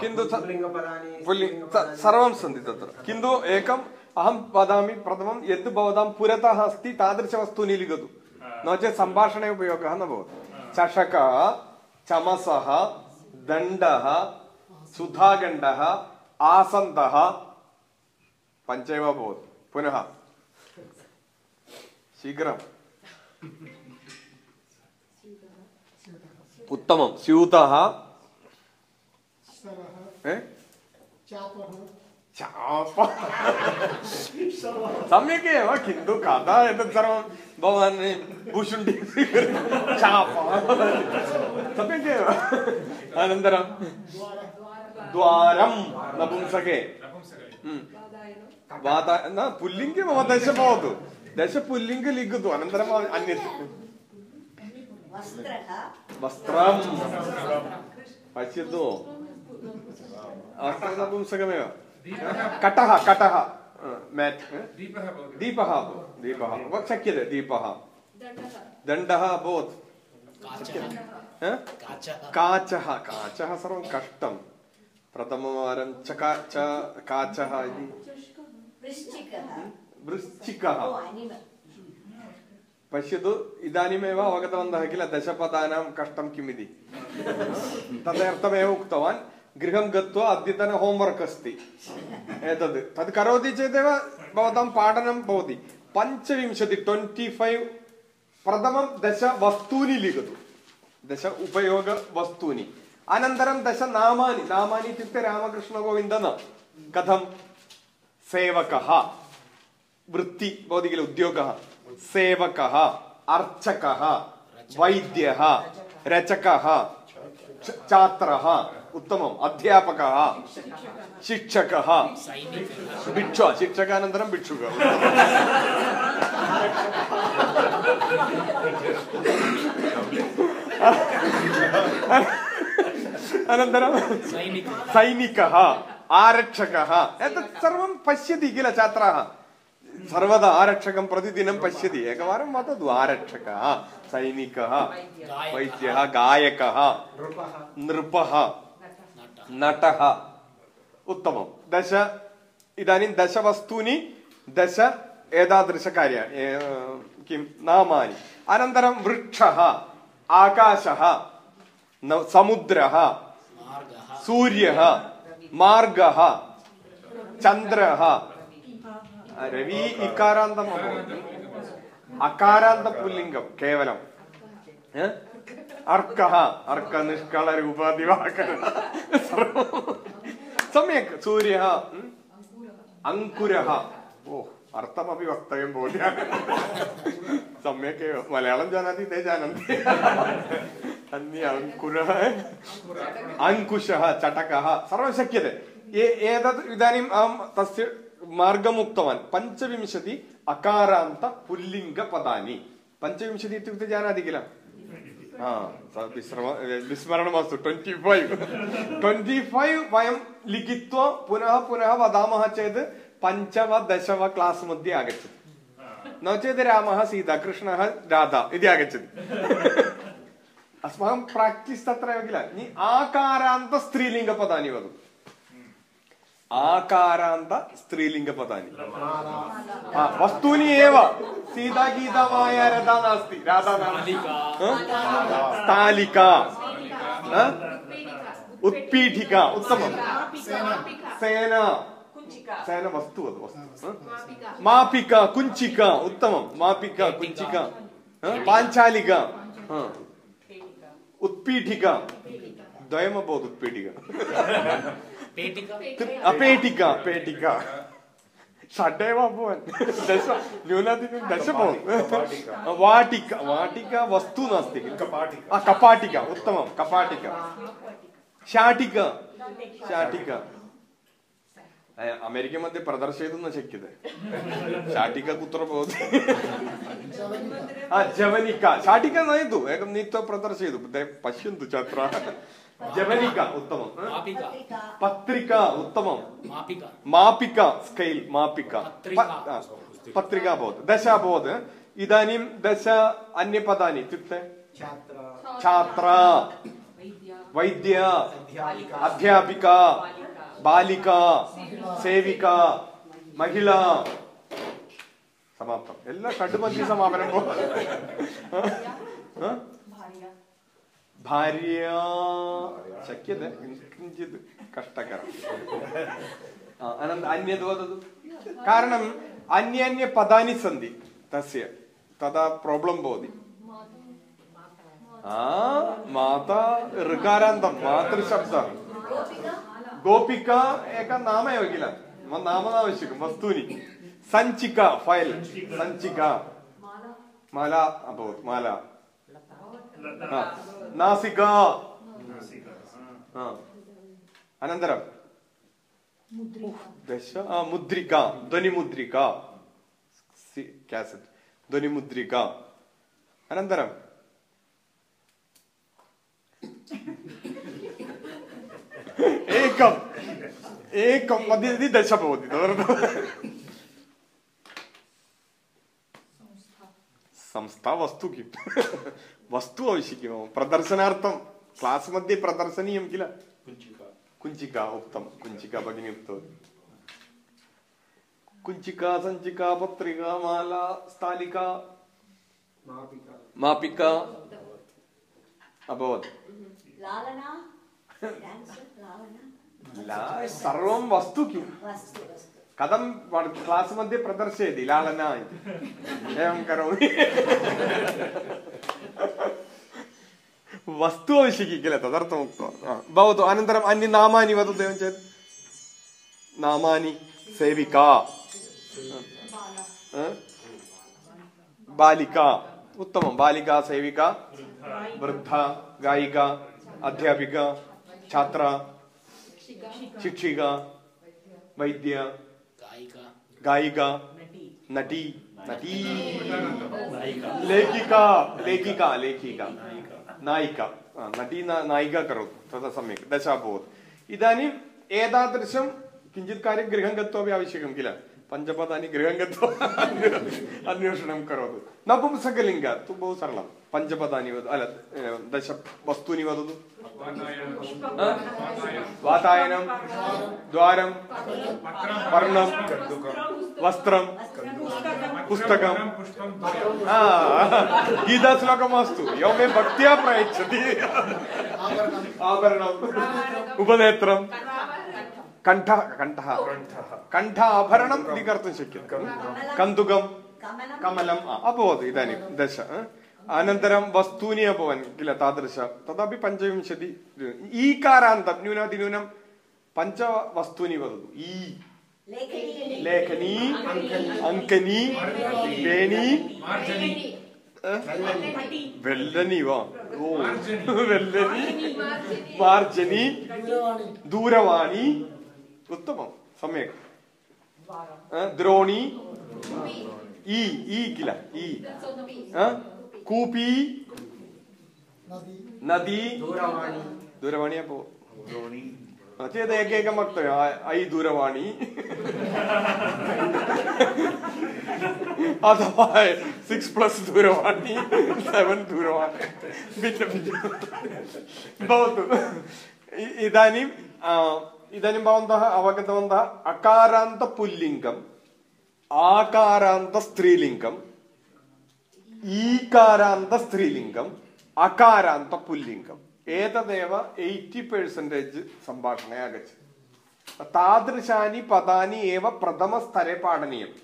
किन्तु स- पुल्लिङ्गपदानि पुल्लिङ्ग स- स्त्रीलिङ्गपदानि। सर्वं सन्ति तत्र किन्तु एकम् अहं वदामि प्रथमं यद् भवतां पुरतः अस्ति तादृशवस्तूनि लिखतु नो चेत् सम्भाषणे उपयोगः न भवति चषकः चमसः दण्डः सुधागण्डः आसन्दः पञ्च एव अभवत् पुनः शीघ्रम्। उत्तमं। स्यूतः सम्यक् एव किन्तु कदा एतत् सर्वं भवान् भूषुण्डि चाप। सम्यक् एव। अनन्तरं द्वारं नपुंसके न पुल्लिङ्गे मम दश भवतु दश पुल्लिङ्ग लिखतु अनन्तरम् अन्यत् वस्त्रं पश्यतु वस्त्रं नपुंसकमेव कटः कटः मेट् दीपः भवति दीपः अभवत् दीपः शक्यते दीपः दण्डः अभवत् ह? काचः काचः सर्वं कष्टं प्रथमवारं चका च काचः इति। वृश्चिकः। पश्यतु इदानीमेव अवगतवन्तः किल दशपदानां कष्टं किम् इति तदर्थमेव उक्तवान् गृहं गत्वा अद्यतन होम्वर्क् अस्ति। एतद्। तद् करोति चेदेव भवतां पाठनं भवति। पञ्चविंशति ट्वेण्टि फैव् प्रथमं दश वस्तूनि लिखतु। दश उपयोगवस्तूनि। అనంతరం దశ నామాని నామాని ఇత్యుక్తే రామకృష్ణ గోవింద కథం సేవక వృత్తి భవతి కిల ఉద్యోగ సేవక అర్చక వైద్య రచక ಛಾತ್ರ ಉತ್ತಮ ಅಧ್ಯಾಪಕ ಶಿಕ್ಷಕ ಭಿಕ್ಷು ಶಿಕ್ಷಕ ಅನಂತರ ಭಿಕ್ಷುಕ ಉತ್ತಮ अनन्तरं सैनिकः सैनिकः आरक्षकः एतत् सर्वं पश्यति किल छात्राः सर्वदा आरक्षकं प्रतिदिनं पश्यति एकवारं वदतु आरक्षकः सैनिकः वैद्यः गायकः नृपः नृपः नटः नटः उत्तमं दश इदानीं दशवस्तूनि दश एतादृशकार्याणि ए, किं नामानि अनन्तरं वृक्षः आकाशः न- समुद्रः സൂര്യ മാർഗ ചന്ദ്ര. രവി ഇക്കാരാന്തം അകാരാന്ത പുല്ലിംഗം കേവലം. അർക്ക അർക്ക നിഷ്കള രൂപ ദിവാകര. സൂര്യ അങ്കുര. ഓ. അർത്ഥമപി വക്തയും ബോധ്യാണ് സമയൊക്കെ മലയാളം ജാനാതി തേ ജാനന്തി അന്യ അങ്കുര. അങ്കുശഃ ചടകഃ ഏതത് ഇതാനും അഹം തസ്യ മാർഗമുക്തവാൻ. പഞ്ചവിംശതി അകാരാന്ത പുല്ലിംഗ പദാനി. പഞ്ചവിംശതി ഇത്യുക്തി ജാനാതി കില ട്വന്റി ഫൈവ് വയം ലിഖിത്വ പുനഃ പുനഃ വദാമः ചേത് पुनः वदामः चेत् पञ्च वा दश वा क्लास् मध्ये आगच्छति नो चेत् रामः सीता कृष्णः राधा इति आगच्छति अस्माकं प्राक्टीस् तत्र एव किल नि आकारान्त स्त्रीलिङ्गपदानि वदतु आकारान्त स्त्रीलिङ्गपदानि हा, वस्तूनि एव सीता गीता माया रथा नास्ति राधा नास्ति मालिका स्थालिका हा? उत्तमं सेना सेना वस्तु। हा? मापिका। कुञ्चिका उत्तमं। मापिका कुञ्चिका। हा? पाञ्चालिका। हा. उत्पीठिका। उत्पीठिका। अपेटिका पेटिका। षडेव अभवन् दश न्यूनातिन्यूनं दश भवन् वाटिका। वाटिका वस्तु नास्ति। किल कपाटिका कपाटिका। उत्तमं। कपाटिका। शाटिका। शाटिका। ಅಮೆರಿಕ ಮತ್ತೆ ಪ್ರದರ್ಶ ಇದನ್ನ ಶಕ್ಕಿದೆ ಶಾಟಿಕಾ ಕೂತ್ಕೋಬಹುದು ಆ ಜವನಿಕಾ. ಶಾಟಿಕಾ ನಾಯ್ತು ಯಾಕಂದ್ರೆ ನಿತ್ಯ ಪ್ರದರ್ಶ ಇದು. ಪಶ್ಚಿಮ ಛಾತ್ರ. ಜವನಿಕಾ ಉತ್ತಮ. ಪತ್ರಿಕಾ ಉತ್ತಮ. ಮಾಪಿಕಾ. ಸ್ಕೈಲ್ ಮಾಪಿಕಾ. ಪತ್ರಿಕಾ. ಅಭವತ್ ದಶ ಅಭವತ್ ಇದಾನಿಂ ದಶ ಅನ್ಯ ಪದಾನಿ. ಇತ್ಯುಕ್ತೆ ಛಾತ್ರ. ವೈದ್ಯ. ಅಧ್ಯಾಪಿಕಾ. ബാലിക സേവിക മഹിള. സമാപ്തം. എല്ലാ കടുമന്തി സമാപനം ഭാര്യ. ശക്യത. കിഞ്ചിത് കഷ്ടകരം. അനന്ത അന്യത് കാരണം അന്യാന്യ പദാനി സന്ധി. തസ്യ. തഥാ പ്രോബ്ലം ഭവതി ആ മാതാ ഋകാരാന്തം മാതൃശബ്ദം. ഗോപിക ഏക നാമയാവില്ല നാമം ആവശ്യക്കും വസ്തുനി സഞ്ചിക്ക ഫയൽ. സഞ്ചിക്ക മല. അപ്പോ മല. നാസിക. അനന്തരം. ദശ. ആ മുദ്രിക. ധ്വനിമുദ്രിക. കാസറ്റ്. ധ്വനിമുദ്രിക. അനന്തരം. एकम एकममध्ये ती दशम होती बरोबर संस्था वस्तू कि वस्तू आवश्यकी प्रदर्शनार्थम क्लासमध्ये प्रदर्शनीयं किल कुञ्चिका उक्तं कुञ्चिका भगिनी उक्तवती कुञ्चिका सञ्चिका पत्रिका माला स्थालिका मापिका मापिका अभवत् सर्वं वस्तु किं कथं क्लास् मध्ये प्रदर्शयति लालना इति एवं करोमि वस्तु आवश्यकी किल तदर्थम् उक्तवान् भवतु अनन्तरम् अन्य नामानि वदतु एवं चेत् नामानि सेविका बालिका उत्तमं बालिका सेविका वृद्धा गायिका अध्यापिका छात्रा शिक्षिका वैद्य गायिका। गायिका नटी। नटी लेखिका लेखिका लेखिका। नायिका। आ, नटी नायिका करोतु तदा सम्यक्। दश अभवत् इदानीम् एतादृशं किञ्चित् कार्यं गृहं गत्वापि आवश्यकं किल? पञ्चपदानि गृहं गत्वा अन्वेषणं करोतु नपुंसकलिङ्ग तु बहु सरलं पञ्चपदानि वद अल ए, दश वस्तूनि वदतु आ? वातायनं द्वारं पर्णं वस्त्रं पुस्तकं आ, गीताश्लोकं मास्तु यो मे भक्त्या प्रयच्छति आभरणम् उपनेत्रं कण्ठः कण्ठः कण्ठ आभरणम् इति कर्तुं शक्यते कन्दुकं कमलं कमलम् आ, अभवत् इदानीं दश आ? अनन्तरं वस्तूनि अभवन् किल तादृश तदपि पञ्चविंशति ईकारान्तं न्यूनातिन्यूनं पञ्च वस्तूनि वदतु ई लेखनी लेखनी अङ्कनी वेणी अ? वेल्लनी वा ओ वेल्लनी मार्जनी दूरवाणी उत्तमं सम्यक् द्रोणी ई ई किल ई कूपी नदी दूरवाणी दूरवाणी अपो चेत् एकैकं वक्तव्यम् ऐ दूरवाणी अथवा सिक्स् प्लस् दूरवाणी सेवेन् दूरवाणी भिन्न भिन्न भवतु इदानीं आ, इदानीं भवन्तः अवगतवन्तः अकारान्तपुल्लिङ्गम् आकारान्तस्त्रीलिङ्गम् ईकारान्त स्त्रीलिङ्गम् अकारान्त पुल्लिङ्गम् एतदेव एय्टि पर्सेण्टेज् सम्भाषणे आगच्छति तादृशानि पदानि एव प्रथमस्तरे पाठनीयम्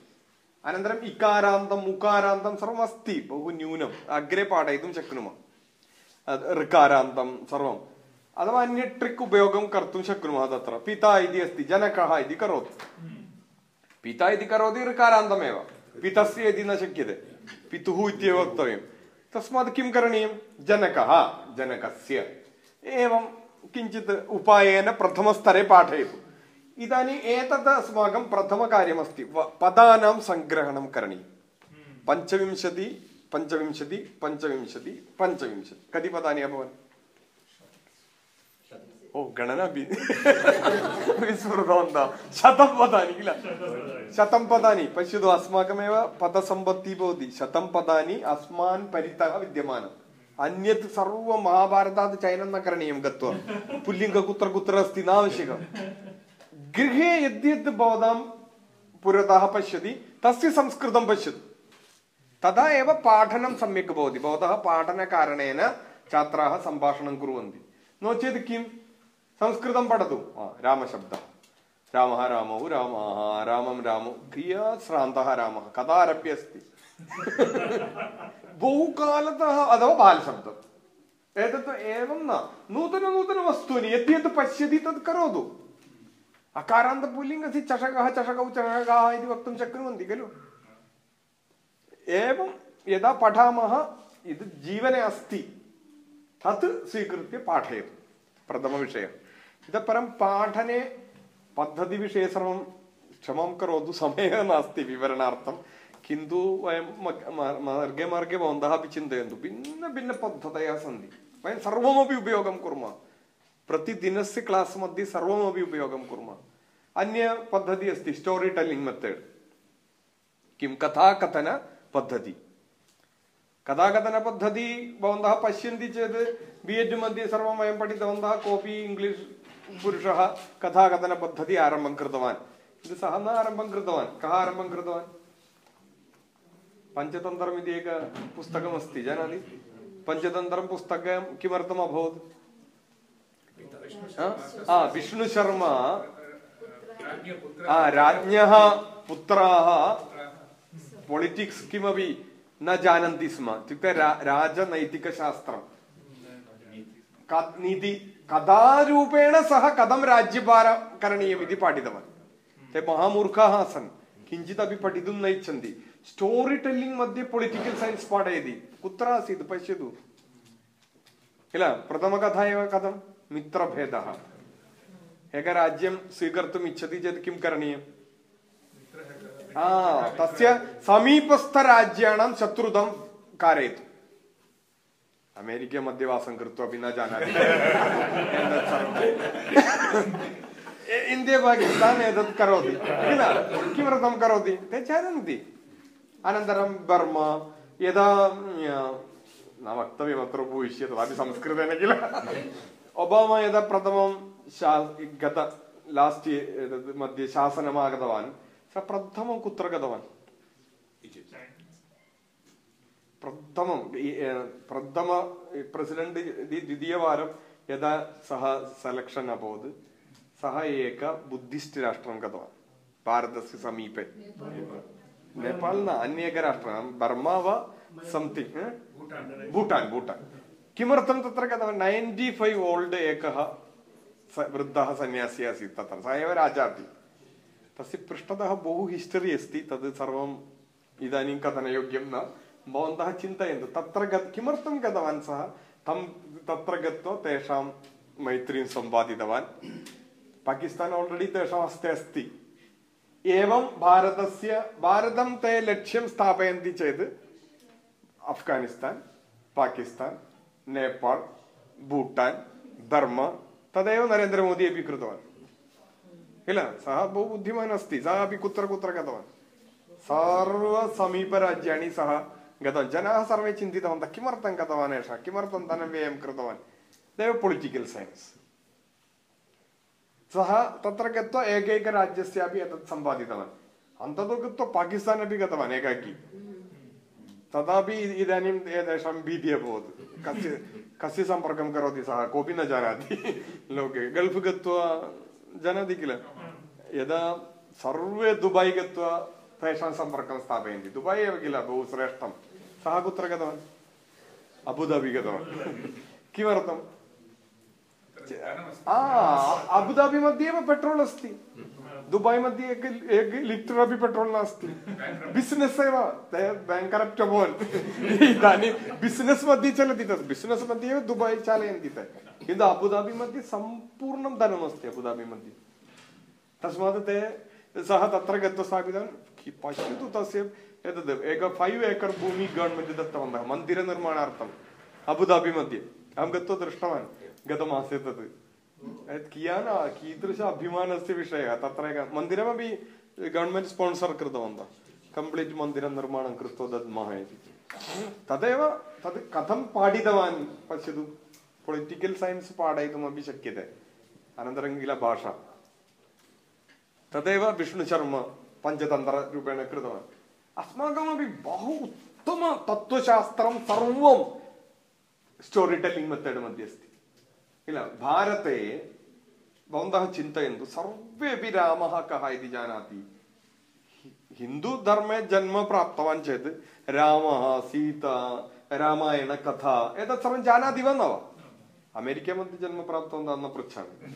अनन्तरम् इकारान्तं मुकारान्तं सर्वम् अस्ति बहु न्यूनम् अग्रे पाठयितुं शक्नुमः अद् ऋकारान्तं सर्वम् अथवा अन्य ट्रिक् उपयोगं कर्तुं शक्नुमः तत्र पिता इति अस्ति जनकः इति करोतु पिता इति करोति ऋकारान्तमेव पितस्य इति न शक्यते पितुः इत्येव वक्तव्यं तस्मात् किं करणीयं जनकः जनकस्य एवं किञ्चित् उपायेन प्रथमस्तरे पाठयतु इदानीम् एतत् अस्माकं प्रथमकार्यमस्ति पदानां सङ्ग्रहणं करणीयं पञ्चविंशति पञ्चविंशति पञ्चविंशति पञ्चविंशति कति पदानि अभवन् ओ गणना वि- विस्मृतवन्तः शतं पदानि किल शतं पदानि पश्यतु अस्माकमेव पदसम्पत्तिः भवति शतं पदानि अस्मान् परितः विद्यमानम् अन्यत् सर्वं महाभारतात् चयनं न करणीयं गत्वा पुल्लिङ्ग कुत्र कुत्र अस्ति न आवश्यकं गृहे यद्यत् भवतां पुरतः पश्यति तस्य संस्कृतं पश्यतु तदा एव पाठनं सम्यक् भवति भवतः पाठनकारणेन छात्राः सम्भाषणं कुर्वन्ति नो चेत् किं संस्कृतं पठतु आ, रामशब्दः रामः रामौ रामाः रामं रामौ कियत् श्रान्तः रामः कदा आरभ्य अस्ति बहुकालतः अथवा बालशब्दम् एतत् एवं न नूतननूतनवस्तूनि यत् यत् पश्यति तत् करोतु अकारान्तपुल्लिङ्गस्य चषकः चषकौ चषकाः इति वक्तुं शक्नुवन्ति खलु एवं यदा पठामः यद् जीवने अस्ति तत् स्वीकृत्य पाठयतु प्रथमविषयः इतः परं पाठने पद्धतिविषये सर्वं क्षमां करोतु समयः नास्ति विवरणार्थं किन्तु वयं मग- मा- मार्गे मार्गे भवन्तः अपि चिन्तयन्तु भिन्नभिन्नपद्धतयः सन्ति वयं सर्वमपि उपयोगं कुर्मः प्रतिदिनस्य क्लास् मध्ये सर्वमपि उपयोगं कुर्मः अन्यपद्धतिः अस्ति स्टोरि टेल्लिङ्ग् मेथड् किं कथाकथनपद्धति कथाकथनपद्धति भवन्तः पश्यन्ति चेत् बि एड् मध्ये सर्वं वयं पठितवन्तः कोऽपि इङ्ग्लिश् पुरुषः कथाकथनपद्धति आरम्भं कृतवान् किन्तु सः न आरम्भं कृतवान् कः आरम्भं कृतवान् पञ्चतन्त्रम् इति एक पुस्तकमस्ति जानाति पञ्चतन्त्रं पुस्तकं किमर्थम् अभवत् हा? हा विष्णुशर्मा हा राज्ञः पुत्राः पोलिटिक्स् किमपि न जानन्ति स्म इत्युक्ते रा राजनैतिकशास्त्रं क- नीति कथारूपेण सः कथं राज्यभारं करणीयम् इति पाठितवान् ते महामूर्खाः आसन् किञ्चिदपि पठितुं न इच्छन्ति स्टोरि टेल्लिङ्ग् मध्ये पोलिटिकल् सैन्स् पाठयति कुत्र आसीत् पश्यतु किल प्रथमकथा एव कथं मित्रभेदः एकराज्यं स्वीकर्तुम् इच्छति चेत् किं करणीयम् तस्य समीपस्थराज्याणां शत्रुतां कारयतु अमेरिके मध्ये वासं कृत्वा अपि न जानाति एतत् सर्वं इन्डिया एतत् करोति किल किमर्थं करोति ते जानन्ति अनन्तरं बर्मा यदा न वक्तव्यम् अत्र उपविश्य तदापि संस्कृतेन किल ओबामा यदा प्रथमं शा गत लास्ट् मध्ये शासनम् आगतवान् सः प्रथमं कुत्र गतवान्। प्रथमं प्रथम प्रेसिडेण्ट् इति द्वितीयवारं यदा सः सेलेक्षन् अभवत् सः एक बुद्धिस्ट् राष्ट्रं गतवान् भारतस्य समीपे नेपाल् न अन्येकराष्ट्रं बर्मा वा संथिङ्ग् भूटान् भूटान् किमर्थं तत्र गतवान् नैन्टि फैव् ओल्ड् एकः वृद्धः सन्यासी आसीत् तत्र सः एव राजा अपि तस्य पृष्ठतः बहु हिस्टरि अस्ति तद् सर्वम् इदानीं कथनयोग्यं न भवन्तः चिन्तयन्तु तत्र गत् किमर्थं गतवान् सः तं तत्र गत्वा तेषां मैत्रीं सम्पादितवान् पाकिस्तान् आल्रेडि तेषां हस्ते अस्ति एवं भारतस्य भारतं ते लक्ष्यं स्थापयन्ति चेत् अफ्गानिस्तान् पाकिस्तान् नेपाल् भूटान् धर्म तदेव नरेन्द्रमोदी अपि कृतवान् किल सः बहु बुद्धिमान् अस्ति सः अपि कुत्र कुत्र गतवान् सर्वसमीपराज्याणि सः गतवान् जनाः सर्वे चिन्तितवन्तः किमर्थं गतवान् एषः किमर्थं धनव्ययं कृतवान् तदेव पोलिटिकल् सैन्स् सः तत्र गत्वा एकैकराज्यस्यापि एतत् सम्पादितवान् अन्ततो गत्वा पाकिस्तान् अपि गतवान् एकाकी तदापि एतेषां भीतिः अभवत् कस्य कस्य सम्पर्कं करोति सः कोऽपि न जानाति लोके गल्फ् गत्वा जानाति किल यदा सर्वे दुबै गत्वा तेषां सम्पर्कं स्थापयन्ति दुबै एव किल बहु श्रेष्ठं सः कुत्र गतवान् अबुधाबि गतवान् किमर्थं अबुधाबि मध्ये एव पेट्रोल् अस्ति दुबै मध्ये एक एक लिटर् अपि पेट्रोल् नास्ति बिस्नेस् एव बेङ्करप्ट् अभवन् इदानीं बिस्नेस् मध्ये चलति तत् बिस्नेस् मध्ये एव दुबै चालयन्ति ते किन्तु अबुधाबि मध्ये सम्पूर्णं धनमस्ति अबुधाबि मध्ये तस्मात् ते सः तत्र गत्वा स्थापितवान् पश्यतु तस्य एतद् एक फैव् एकर् भूमि गवर्मेण्ट् दत्तवन्तः मन्दिरनिर्माणार्थम् अबुधाबि मध्ये अहं गत्वा दृष्टवान् गतमासे तत् कियान् कीदृश अभिमानस्य विषयः तत्र एक मन्दिरमपि गवर्मेण्ट् स्पान्सर् कृतवन्तः कम्प्लीट् मन्दिरनिर्माणं कृत्वा दद्मः इति तदेव तत् कथं पाठितवान् पश्यतु पोलिटिकल् सैन्स् पाठयितुमपि शक्यते अनन्तरं किल भाषा तदेव विष्णुशर्मा पञ्चतन्त्ररूपेण कृतवान् अस्माकमपि बहु उत्तम तत्त्वशास्त्रं सर्वं स्टोरि टेल्लिङ्ग् मेथड् मध्ये अस्ति। किल, भारते भवन्तः चिन्तयन्तु सर्वेपि रामः कः इति जानाति। हिन्दुधर्मे जन्म प्राप्तवान् चेत् रामः, सीता रामायणकथा एतत् सर्वं जानाति वा न वा? अमेरिके मध्ये जन्म प्राप्तवन्तः न पृच्छामि।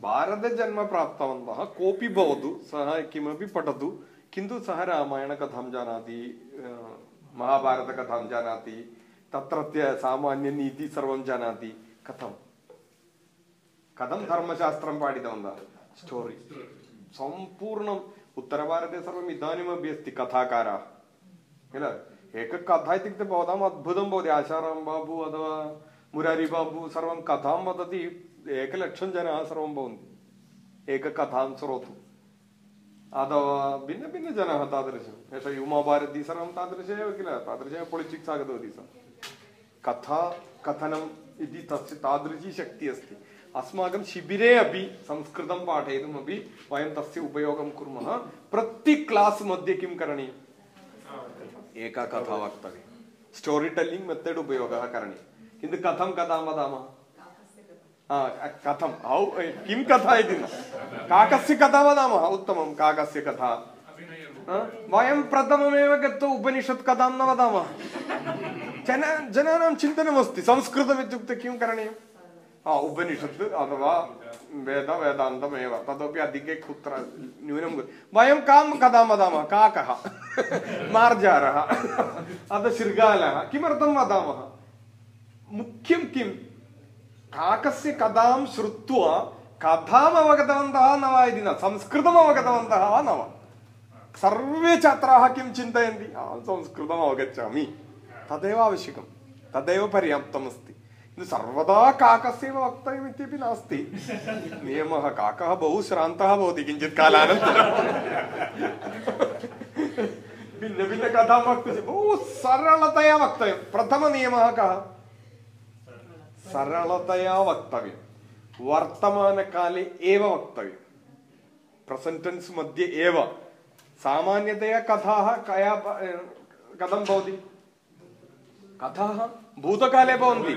भारते जन्म प्राप्तवन्तः, कोऽपि भवतु, सः किमपि पठतु किन्तु सः रामायणकथां जानाति महाभारतकथां जानाति तत्रत्य सामान्यनीतिः सर्वं जानाति कथं कथं धर्मशास्त्रं पाठितवन्तः स्टोरि सम्पूर्णम् उत्तरभारते सर्वम् इदानीमपि अस्ति कथाकाराः किल एककथा इत्युक्ते भवताम् अद्भुतं भवति आशारां बाबु अथवा मुरारिबाबु सर्वं कथां वदति एकलक्षं जनाः सर्वं भवन्ति एककथां श्रोतुम् अथवा भिन्नभिन्नजनाः तादृशम् एषः उमाभारती सर्वं तादृश एव किल तादृश पोलिटिक्स् आगतवती सा कथा कथनम् इति तस्य तादृशी शक्तिः अस्ति अस्माकं शिबिरे अपि संस्कृतं पाठयितुमपि वयं तस्य उपयोगं कुर्मः प्रति क्लास् मध्ये किं करणीयम् एका कथा वक्तव्या स्टोरि टेल्लिङ्ग् मेथड् उपयोगः करणीयः किन्तु कथं कथां वदामः कथं हौ किं कथा इति न काकस्य कथा वदामः उत्तमं काकस्य कथा वयं प्रथममेव गत्वा उपनिषत् कथां न वदामः जन जनानां चिन्तनमस्ति संस्कृतम् इत्युक्ते किं करणीयं उपनिषत् अथवा वेद वेदान्तमेव ततोपि अधिके कुत्र न्यूनं वयं कां कथां वदामः काकः मार्जारः अथ शृगालः किमर्थं वदामः मुख्यं किं काकस्य कथां श्रुत्वा कथाम् अवगतवन्तः न वा इति न संस्कृतम् अवगतवन्तः वा न वा सर्वे छात्राः किं चिन्तयन्ति अहं संस्कृतम् अवगच्छामि तदेव आवश्यकं तदेव पर्याप्तमस्ति किन्तु सर्वदा काकस्यैव वक्तव्यम् इत्यपि नास्ति नियमः काकः बहु श्रान्तः भवति किञ्चित् कालानन्तरं भिन्नभिन्नकथां वक्तुं बहु सरलतया वक्तव्यं प्रथमनियमः कः सरलतया वक्तव्यं वर्तमानकाले एव वक्तव्यं प्रसेण्ट् टेन्स् मध्ये एव सामान्यतया कथाः कया कथं भवति कथाः भूतकाले भवन्ति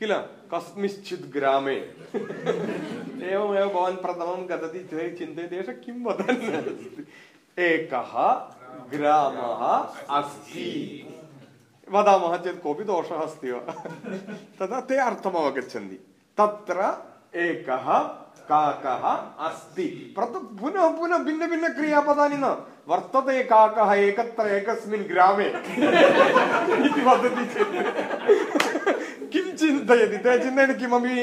किल कस्मिंश्चित् ग्रामे एवमेव भवान् प्रथमं गतति चेत् चिन्तयति एष किं वदन् एकः ग्रामः अस्ति वदामः चेत् कोऽपि दोषः अस्ति वा? तदा ते अर्थम् अवगच्छन्ति तत्र एकः काकः अस्ति। पुनः पुनः भिन्नभिन्नक्रियापदानि न। वर्तते काकः एकत्र एकस्मिन् ग्रामे। इति वदति चेत्। किं चिन्तयति? ते चिन्तयन्ति किमपि?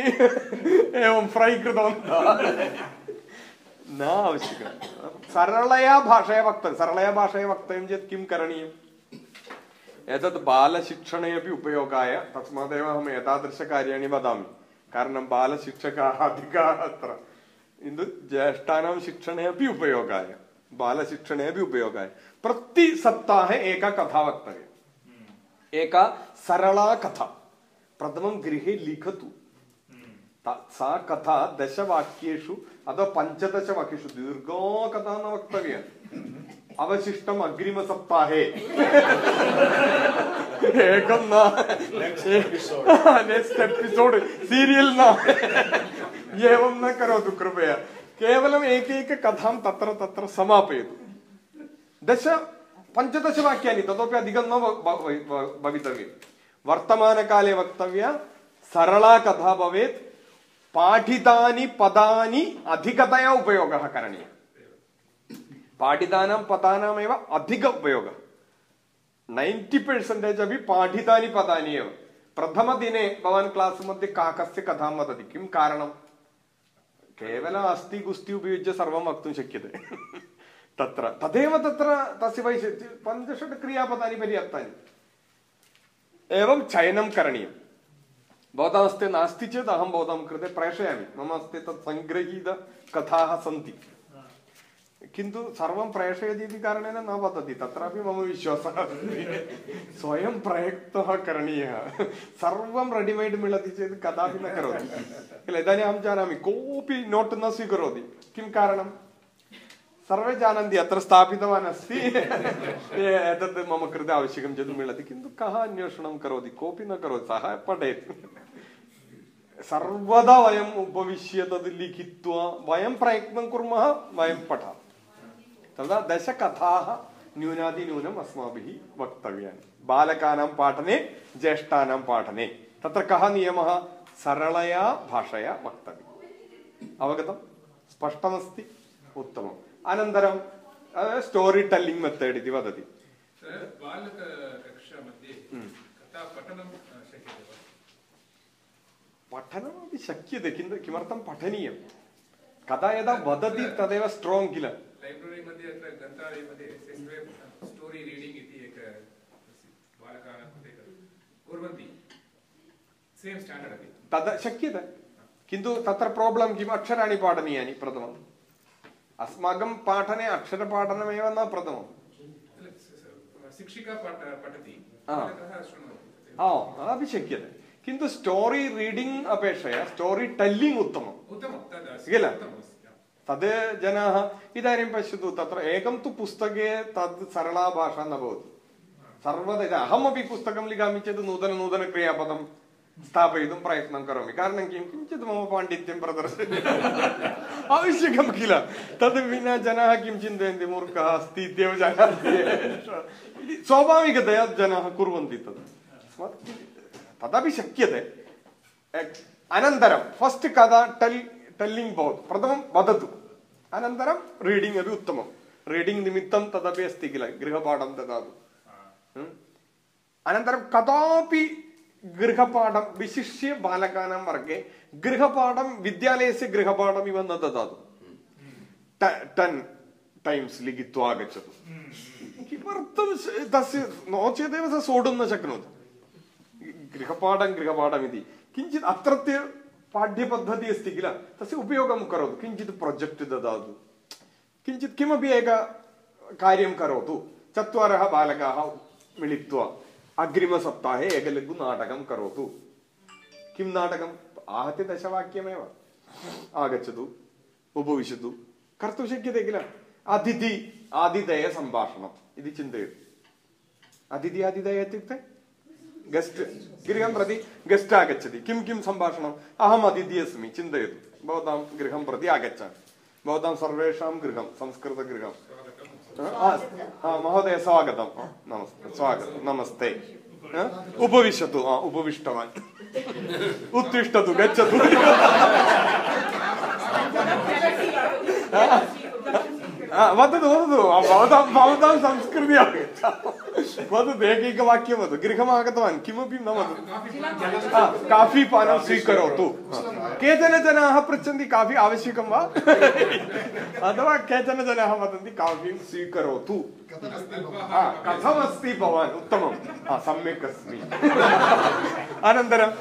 एवं फ्रै कृतवन्तः। न आवश्यकं। सरलया भाषया वक्तव्यं सरलया भाषया वक्तव्यं चेत् किं करणीयम्? एतत् बालशिक्षणे अपि उपयोगाय तस्मादेव अहम् एतादृशकार्याणि वदामि। कारणं बालशिक्षकाः अधिकाः अत्र। किन्तु ज्येष्ठानां शिक्षणे अपि उपयोगाय। बालशिक्षणे अपि उपयोगाय प्रतिसप्ताहे एका कथा वक्तव्या एका सरला कथा। प्रथमं गृहे लिखतु। सा कथा दशवाक्येषु अथवा पञ्चदशवाक्येषु दीर्घा कथा न वक्तव्या। अवशिष्टम् अग्रिमसप्ताहे। एकं न। नेक्स्ट् एपिसोड् सीरियल् न। एवं न करोतु कृपया। केवलम् एकैककथां तत्र तत्र समापयतु। दश पञ्चदशवाक्यानि ततोपि अधिकं न भवितव्यं वर्तमानकाले वक्तव्या सरला कथा भवेत् पाठितानि पदानि अधिकतया उपयोगः करणीयः। पाठितानां पदानामेव अधिक उपयोगः नैन्टि पर्सेण्टेज् अपि पाठितानि पदानि एव प्रथमदिने भवान् क्लास् मध्ये काकस्य कथां वदति किं कारणं केवलम् अस्ति कुस्ति उपयुज्य सर्वं वक्तुं शक्यते तत्र तदेव तत्र तस्य वैशिष्ट्यं पञ्च षट् क्रियापदानि पर्याप्तानि एवं चयनं करणीयं भवतां हस्ते नास्ति चेत् अहं भवतां कृते प्रेषयामि मम हस्ते तत् सङ्गृहीतकथाः सन्ति किन्तु सर्वं प्रेषयति इति कारणेन न वदति, तत्रापि मम विश्वासः अस्ति। स्वयं प्रयत्नः करणीयः। सर्वं रेडिमेड् मिलति चेत् कदापि न करोति। किल, इदानीम् अहं जानामि, कोऽपि नोट् न स्वीकरोति। किं कारणं? सर्वे जानन्ति, अत्र स्थापितवान् अस्ति। एतत् मम कृते आवश्यकं चेत् मिलति, किन्तु कः अन्वेषणं करोति, कोऽपि न करोति, सः पठेत्। सर्वदा वयम् उपविश्य तद् लिखित्वा, वयं प्रयत्नं कुर्मः, वयं पठामः। तदा दशकथाः न्यूनातिन्यूनम् अस्माभिः वक्तव्यानि बालकानां पाठने ज्येष्ठानां पाठने तत्र कः नियमः सरलया भाषया वक्तव्यम् अवगतं स्पष्टमस्ति उत्तमम् अनन्तरं स्टोरि टेल्लिङ्ग् मेथड् इति वदति बालककक्षा मध्ये कथा पठनं शक्यते वा पठनमपि शक्यते किन्तु किमर्थं पठनीयं कदा यदा वदति तदेव स्ट्राङ्ग् किल लैब्ररी मध्ये अत्र ग्रन्थालये मध्ये स्टोरी रीडिङ्ग् इति एक बालकानां कृते कुर्वन्ति। सेम् स्टाण्डर्ड् अपि। तद् शक्यते। किन्तु तत्र प्राब्लं किम्? अक्षराणि पाठनीयानि प्रथमम् अस्माकं पाठने अक्षरपाठनमेव न प्रथमम्। शिक्षिका पठ पठति। हा। तदपि शक्यते। किन्तु स्टोरि रीडिङ्ग् अपेक्षया स्टोरि टेल्लिङ्ग् उत्तमम्। उत्तमं किल? उत्तममस्ति तद् जनाः इदानीं पश्यतु तत्र एकं तु पुस्तके तद् सरला भाषा न भवति सर्वदा इदा अहमपि पुस्तकं लिखामि चेत् नूतन नूतनक्रियापदं स्थापयितुं प्रयत्नं करोमि कारणं किं किञ्चित् मम पाण्डित्यं प्रदर्शय आवश्यकं किल तद् विना जनाः किं चिन्तयन्ति मूर्खः अस्ति इत्येव जानाति इति स्वाभाविकतया जनाः कुर्वन्ति तद् तस्मात् तदपि शक्यते एक्- अनन्तरं फस्ट् कदा टेल् टेल्लिङ्ग् भवतु प्रथमं वदतु अनन्तरं रीडिङ्ग् अपि उत्तमं रीडिङ्ग् निमित्तं तदपि अस्ति किल गृहपाठं ददातु हं? अनन्तरं कदापि गृहपाठं विशिष्य बालकानां वर्गे गृहपाठं विद्यालयस्य गृहपाठम् इव न ददातु टेन् टैम्स् लिखित्वा आगच्छतु किमर्थं स- तस्य नो चेदेव सः सोढुं न शक्नोति गृहपाठं गृहपाठमिति किञ्चित् अत्रत्य पाठ्यपद्धतिः अस्ति किल? तस्य उपयोगं करोतु। किञ्चित् प्रोजेक्ट् ददातु। किञ्चित् किमपि एक कार्यं करोतु। चत्वारः बालकाः मिलित्वा अग्रिमसप्ताहे एकलघुनाटकं करोतु। किं नाटकम्? आहत्य दशवाक्यमेव। आगच्छतु। उपविशतु। कर्तुं शक्यते किल? अतिथि आतिथेयसम्भाषणम् इति चिन्तयतु। अतिथि, आतिथेय इत्युक्ते गेस्ट् गृहं प्रति गेस्ट् आगच्छति किं किं सम्भाषणम् अहम् अतिथि अस्मि चिन्तयतु भवतां गृहं प्रति आगच्छामि भवतां सर्वेषां गृहं संस्कृतगृहं हा, हा, महोदय स्वागतं हा, नमस्ते स्वागतं नमस्ते हा, उपविशतु हा, उपविष्टवान् उत्तिष्ठतु गच्छतु हा, वदतु वदतु भवतां भवतां संस्कृति वदतु एकैकवाक्यं वदतु गृहम् आगतवान् किमपि न वदतु काफ़ी पानं स्वीकरोतु। केचन जनाः पृच्छन्ति काफ़ी आवश्यकं वा अथवा केचन जनाः वदन्ति काफीं स्वीकरोतु हा, कथमस्ति भवान् उत्तमं हा, सम्यक् अस्मि अनन्तरं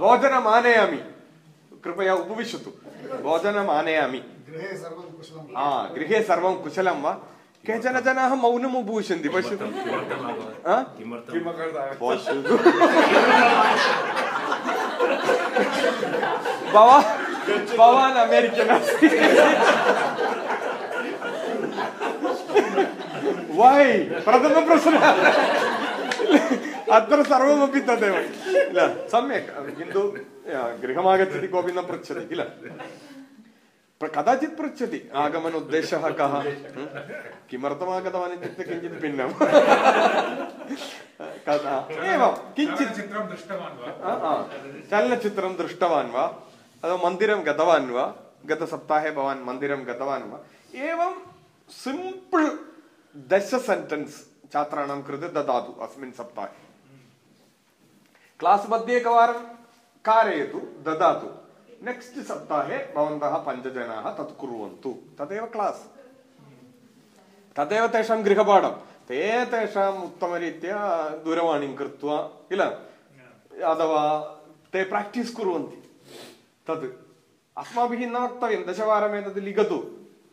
भोजनम् आनयामि कृपया उपविशतु भोजनम् आनयामि हा गृहे सर्वं कुशलं वा केचन जनाः मौनम् उपविशन्ति पश्यतु हा? पश्यतु भवान् भवान् अमेरिकन् अस्ति वै प्रथमप्रश्नः अत्र सर्वमपि तदेव किल सम्यक् किन्तु या, गृहमागच्छति कोऽपि न पृच्छति किल प्र- कदाचित् पृच्छति आगमन उद्देशः कः हं? किमर्थम् आगतवान् इत्युक्ते किञ्चित् भिन्नं कदा एवं किञ्चित् चित्रं दृष्टवान् वा आ, आ, चलनचित्रं दृष्टवान् वा अथवा मन्दिरं गतवान् वा गतसप्ताहे भवान् मन्दिरं गतवान् वा एवं सिम्पल् दश सेण्टेन्स् छात्राणां कृते ददातु अस्मिन् सप्ताहे क्लास् मध्ये एकवारं कारयतु ददातु नेक्स्ट् सप्ताहे भवन्तः पञ्चजनाः तत् कुर्वन्तु तदेव क्लास् तदेव तेषां गृहपाठं ते तेषाम् उत्तमरीत्या दूरवाणीं कृत्वा किल अथवा ते प्राक्टीस् कुर्वन्ति तत् अस्माभिः न वक्तव्यं दशवारम् एतत् लिखतु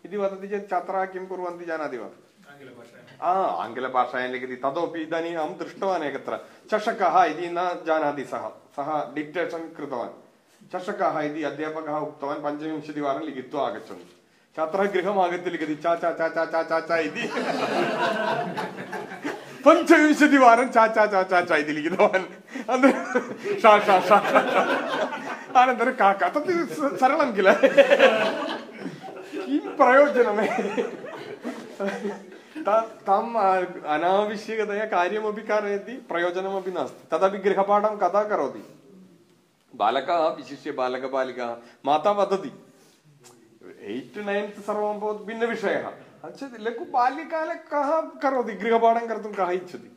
इति वदति चेत् छात्राः किं कुर्वन्ति जानाति वा आङ्ग्लभाषायां आ आङ्ग्लभाषायां लिखति ततोपि इदानीम् अहं दृष्टवान् एकत्र चषकः इति न जानाति सः सः डिक्टेशन् कृतवान् चषकः इति अध्यापकः उक्तवान् पञ्चविंशतिवारं लिखित्वा आगच्छन्तु छात्रः गृहम् आगत्य लिखति चा चा चा चा चा चा चा इति पञ्चविंशतिवारं चा चा चा चा चा इति लिखितवान् अनन्तरं शा शा शा शा शा। अनन्तरं का का तत् स- सरलं किल किं प्रयोजनम् ता- ताम् आ- अनावश्यकतया कार्यमपि कारयति प्रयोजनमपि नास्ति तदपि गृहपाठं कदा करोति बालकाः विशिष्य बालकबालिकाः माता वदति एय्त् नैन्त् सर्वं भवति भिन्नविषयः चेत् लघु बाल्यकाले कः करोति गृहपाठं कर्तुं कः इच्छति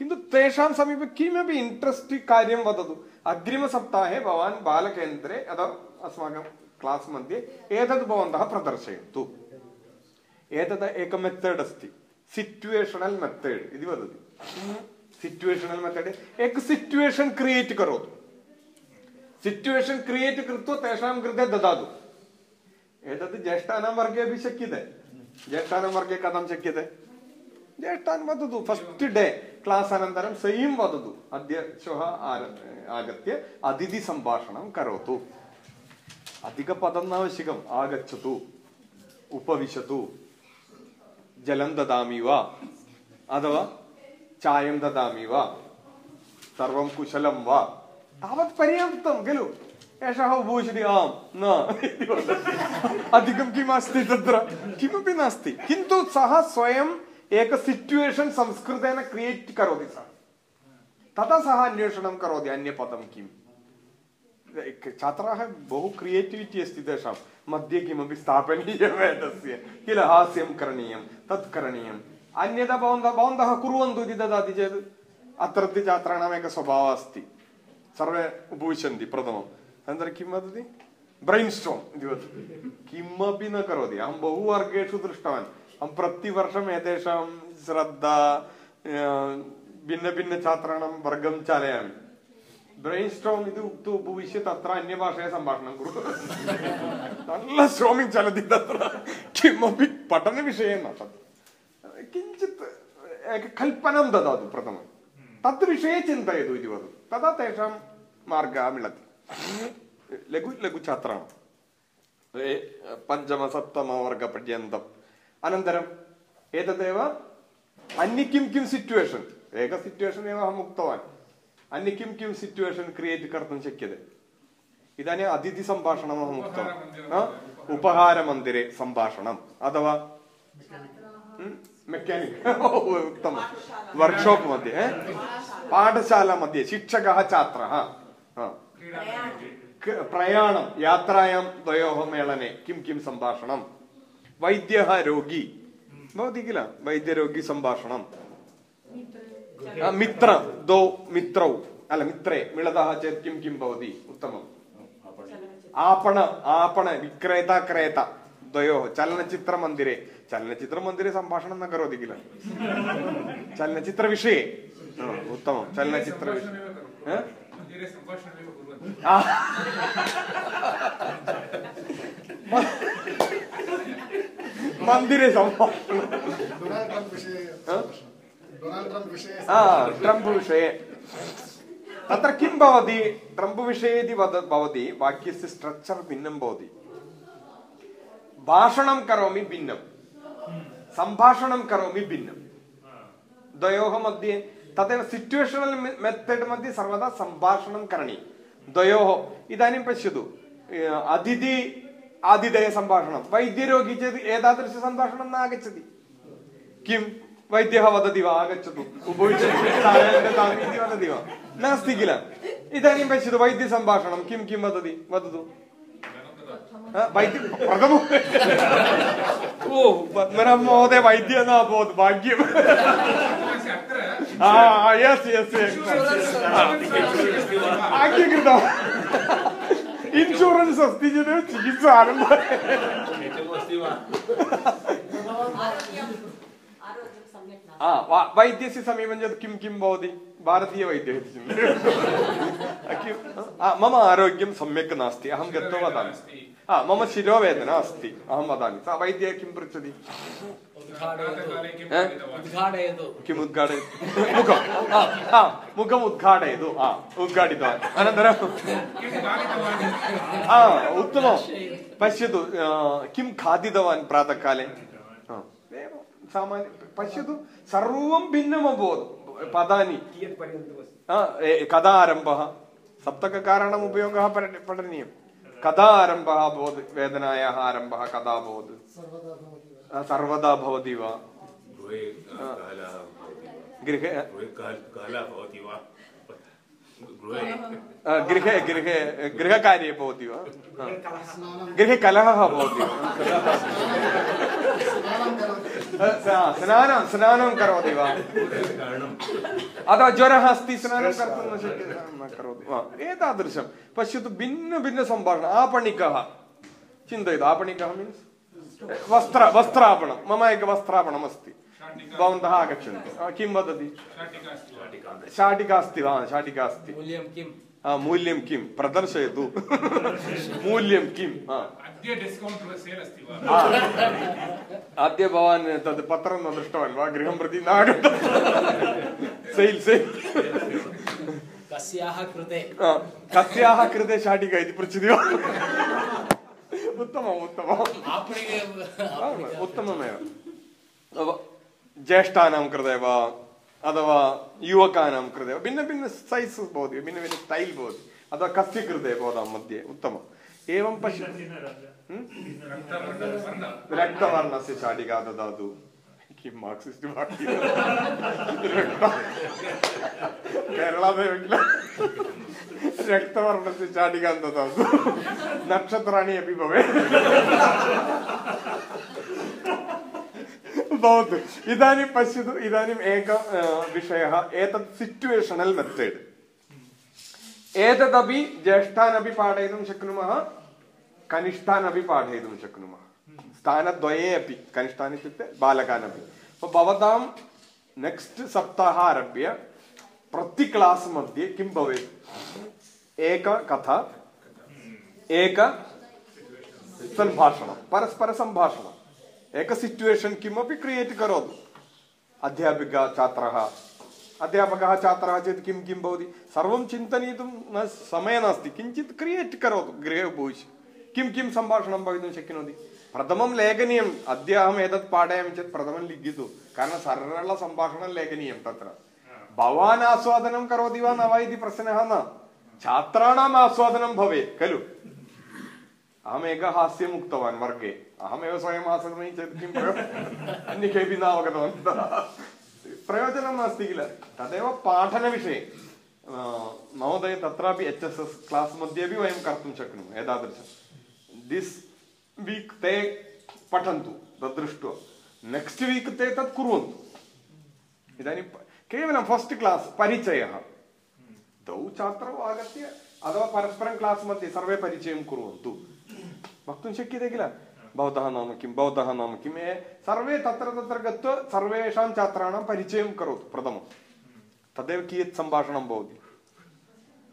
किन्तु तेषां समीपे किमपि इण्ट्रेस्ट् कार्यं वदतु अग्रिमसप्ताहे भवान् बालकेन्द्रे अथवा अस्माकं क्लास् मध्ये एतत् भवन्तः प्रदर्शयन्तु एतत् एकं मेथड् अस्ति सिट्युवेशनल् मेथड् इति वदति सिट्युवेशनल् मेथड् एक सिट्युवेशन् क्रियेट् करोतु സിറ്റുവേഷൻ ക്രിയേറ്റ് കൃത്വ തേഷാം കൃത്യ ദദാതു. ഏതത് ജ്യേഷ്ഠാനാം വർഗീയ അഭി ശക്യത്തെ ജ്യേഷ്ഠാനാം വർഗീയ കഥം ശക്യതേ? ജ്യേഷ്ഠാൻ വധതു. ഫസ്റ്റ് ഡേ ക്ലാസ് അനന്തരം സെയിം വദതു അദ്യ ശ്വഹ ആഗത്യ അതിഥി സംഭാഷണം കരോത്തു. അധിക പദം നാവശ്യകം ആഗച്ഛതു. ഉപവിശതു. ജലം ദദാമി വാ. അഥവാ ചായം ദദാമി സർവം കുശലം വാ. तावत् पर्याप्तं खलु एषः उपविशति आम् न अधिकं किम् अस्ति तत्र किमपि नास्ति किन्तु सः स्वयम् एक सिट्युवेशन् संस्कृतेन क्रियेट् करोति सः तदा सः अन्वेषणं करोति अन्यपदं किम् छात्राः बहु क्रियेटिविटि अस्ति तेषां मध्ये किमपि स्थापनीयम् एतस्य किल हास्यं करणीयं तत् करणीयम् अन्यथा भवन्तः भवन्तः कुर्वन्तु इति ददाति चेत् अत्रत्य छात्राणाम् एकः स्वभावः अस्ति सर्वे उपविशन्ति प्रथमम् अनन्तरं किं वदति ब्रैन् स्टोम् इति वदति किमपि न करोति अहं बहु वर्गेषु दृष्टवान् अहं प्रतिवर्षम् एतेषां श्रद्धा अ, भिन्नभिन्नछात्राणां वर्गं चालयामि ब्रैन् स्ट्रोम् इति उक्त्वा उपविश्य तत्र अन्यभाषया सम्भाषणं कुरु नल्ल स्ट्रोमिङ्ग् चलति तत्र किमपि पठनविषये न तत् किञ्चित् एक कल्पनां ददातु प्रथमं तत् विषये चिन्तयतु इति वदतु तदा तेषां मार्गः मिलति लघु लघुछात्राणां ए, पञ्चमसप्तमवर्गपर्यन्तम् अनन्तरम् एतदेव अन्य किं किं सिट्युवेशन् एक सिट्युवेशन् एव अहम् उक्तवान् अन्य किं किं सिट्युवेशन् क्रियेट् कर्तुं शक्यते इदानीम् अतिथिसम्भाषणम् अहम् उक्तवान् हा? उपहारमन्दिरे सम्भाषणम् अथवा मेकानिक् उत्तमं वर्क्शाप् मध्ये പാഠശാല മധ്യേ ശിക്ഷക ഛാത്ര. പ്രയാണം യാത്രായം ദ്വയോഹ മേളനെ കിം കിം സംഭാഷണം. വൈദ്യ രോഗി. ഭവതി കില വൈദ്യരോഗി സംഭാഷണം. മിത്ര ദോ മിത്രൗ. അല്ല മിത്രേ മിളത ചേത് കിം കിം ഭവതി. ഉത്തമം. ആപണ ആപണ വിക്രേത ക്രേത. ദ്വയോ ചലനചിത്ര മന്ദിരെ. ചലനചിത്ര മന്ദിരെ സംഭാഷണം ന കരോതി കില ചലനചിത്ര വിഷയേ. उत्तमं चलनचित्रविषये सम्भाषणमेव हा? करोति मन्दिरे सम्भाषणमेव कुर्वन्ति आ, मन्दिरे सम्भाषणं डोनाल्ड् ट्रम्प् विषये डोनाल्ड् ट्रम्प् विषये हा ट्रम्प् विषये तत्र किं भवति ट्रम्प् विषये इति वद भवति वाक्यस्य स्ट्रक्चर् भिन्नं भवति भाषणं करोमि भिन्नं सम्भाषणं करोमि भिन्नं द्वयोः मध्ये तदेव सिट्युवेशनल् मेथड् मध्ये सर्वदा सम्भाषणं करणीयं द्वयोः इदानीं पश्यतु अ, अतिथि आतिथेयसम्भाषणं वैद्यरोगी चेत् एतादृशसम्भाषणं न आगच्छति किं वैद्यः वदति वा आगच्छतु उपविशतु चायं ददामि इति वदति वा नास्ति किल इदानीं पश्यतु वैद्यसम्भाषणं किं किं वदति वदतु अभवत् भाग्यम् अत्र Ah, yes, yes, yes. अङ्गीकृतम् इन्शुरेन्स् अस्ति चेत् चिकित्सा आरम्भः आरोग्यं सम्यक् नास्ति आ, वा- वैद्यस्य समीपं चेत् किं किं भवति भारतीयवैद्यः इति चिन्तयति मम आरोग्यं सम्यक् नास्ति अहं गत्वा वदामि हा मम शिरोवेदना अस्ति अहं वदामि सा वैद्यः किं पृच्छति प्रातःकाले किं हा? खादितवान् उद्घाटयतु किम् उद्घाटयतु मुखम् आ, आ, मुखम् उद्घाटयतु आ उद्घाटितवान् अनन्तरं किं खादितवान् आ उत्तमं पश्यतु आ, किं खादितवान् प्रातःकाले आ, एवं सामान्य पश्यतु सर्वं भिन्नम् अभवत् पदानि कियत् पर्यन्तमस्ति आ, ए- कदा आरम्भः सप्तककारणम् उपयोगः पठ- കഥാരംഭ വേദനായ ആരംഭ കഥാബോധ് സർവദാ ഭവതി വാ. ഗൃഹ गृहे वा गृहे गृहकार्ये भवति वा? स्नानं गृहे कलहः भवति स- स्नानं स्नानं करोति वा? अथवा ज्वरः अस्ति, स्नानं कर्तुं न शक्यते न एतादृशं। पश्यतु भिन्नभिन्नसम्भाषणम् आपणिकः। चिन्तयतु, आपणिकः मीन्स् वस्त्र, वस्त्रापणं। मम एकं वस्त्रापणम् अस्ति भवन्तः आगच्छन्तु आ, किं वदति शाटिका अस्ति शाटिका अस्ति वा शाटिका अस्ति मूल्यं किम् आ, मूल्यं किं प्रदर्शयतु मूल्यं किम् आ. अद्य डिस्कौण्ट् सेल् अस्ति वा आ, अद्य भवान् तद् पत्रं न दृष्टवान् वा गृहं प्रति न आगतम् सेल् सेल् कस्याः कृते आ, कस्याः कृते शाटिका इति पृच्छति वा उत्तमम् उत्तमम् आपणे आ, उत्तममेव अव- ज्येष्ठानां कृते वा अथवा युवकानां कृते वा भिन्नभिन्न सैज़् भवति भिन्नभिन्न स्टैल् भवति अथवा कस्य कृते भवतां मध्ये उत्तमम् एवं पश्यतु रक्तवर्णः रक्तवर्णस्य शाटिका ददातु किं मार्क्सिस्ट् वाक्यं केरळादेव किल रक्तवर्णस्य शाटिकां ददातु नक्षत्राणि अपि भवेत् भवतु। इदानीं पश्यतु इदानीम् एकः विषयः, एतत् सिट्युवेशनल् मेथड् एतदपि ज्येष्ठानपि पाठयितुं शक्नुमः कनिष्ठान् अपि पाठयितुं शक्नुमः। स्थानद्वये अपि, कनिष्ठान् इत्युक्ते बालकान् अपि भवतां नेक्स्ट् सप्ताह आरभ्य प्रति क्लास् मध्ये किं भवेत्? एक कथा, एक सम्भाषणं परस्परसम्भाषणम् एक सिच्युवेशन् किमपि क्रियेट् करोतु अध्यापिका छात्रः अध्यापकः छात्रः चेत् किं किं भवति सर्वं चिन्तयितुं न समयः नास्ति किञ्चित् क्रियेट् करोतु गृहे उपविश्य किं किं सम्भाषणं भवितुं शक्नोति प्रथमं लेखनीयम् अद्य अहम् एतत् पाठयामि चेत् प्रथमं लिखतु कारणं सरलसम्भाषणं लेखनीयं तत्र भवान् आस्वादनं करोति वा न वा इति प्रश्नः न छात्राणाम् आस्वादनं भवेत् खलु अहमेकं हास्यम् उक्तवान् वर्गे अहमेव स्वयं हासयामि चेत् किं प्रयोजनम् अन्ये केपि न अवगतवन्तः प्रयोजनं नास्ति किल तदेव पाठनविषये अ, महोदय तत्रापि एच् एस् एस् क्लास् मध्ये अपि वयं कर्तुं शक्नुमः एतादृशं दिस् वीक् ते पठन्तु तद् दृष्ट्वा नेक्स्ट् वीक् ते तत् कुर्वन्तु इदानीं प- केवलं फस्ट् क्लास् परिचयः द्वौ छात्रौ आगत्य अथवा परस्परं क्लास् मध्ये सर्वे परिचयं कुर्वन्तु वक्तुं शक्यते किल भवतः नाम किं भवतः नाम किम् ए सर्वे तत्र तत्र गत्वा सर्वेषां छात्राणां परिचयं करोतु प्रथमं तदेव कियत् सम्भाषणं भवति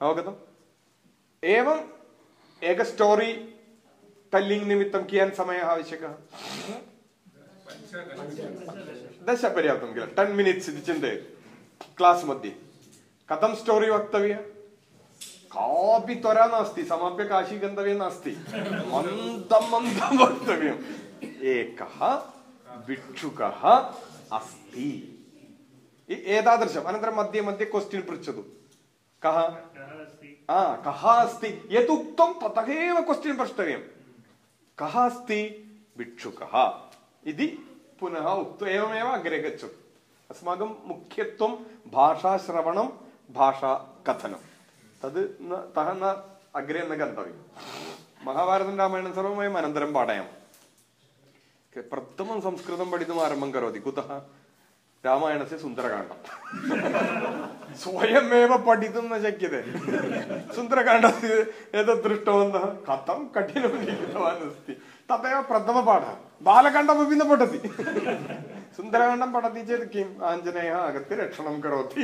अवगतम् एवम् एक स्टोरि टेल्लिङ्ग् निमित्तं कियन् समयः आवश्यकः दश पर्याप्तं किल टेन् मिनिट्स् इति चिन्तयतु क्लास् मध्ये कथं स्टोरि वक्तव्या कापि त्वरा नास्ति समाप्य काशी गन्तव्यं नास्ति मन्दं मन्दं वक्तव्यम् एकः भिक्षुकः अस्ति इ- एतादृशम् अनन्तरं मध्ये मध्ये क्वश्चिन् पृच्छतु कः आ कः अस्ति यत् उक्तं ततः एव क्वश्चिन् प्रष्टव्यं कः अस्ति भिक्षुकः इति पुनः उक्त्वा एवमेव अग्रे गच्छतु अस्माकं मुख्यत्वं भाषाश्रवणं भाषाकथनं तद् न तः न अग्रे न गन्तव्यं महाभारतं रामायणं सर्वं वयम् अनन्तरं पाठयामः प्रथमं संस्कृतं पठितुम् आरम्भं करोति कुतः रामायणस्य सुन्दरकाण्डं स्वयमेव पठितुं न शक्यते सुन्दरकाण्डस्य एतत् दृष्टवन्तः कथं कठिनं लिखितवान् अस्ति तदेव प्रथमपाठः बालकाण्डमपि न पठति सुन्दरकाण्डं पठति चेत् किम् आञ्जनेयः आगत्य रक्षणं करोति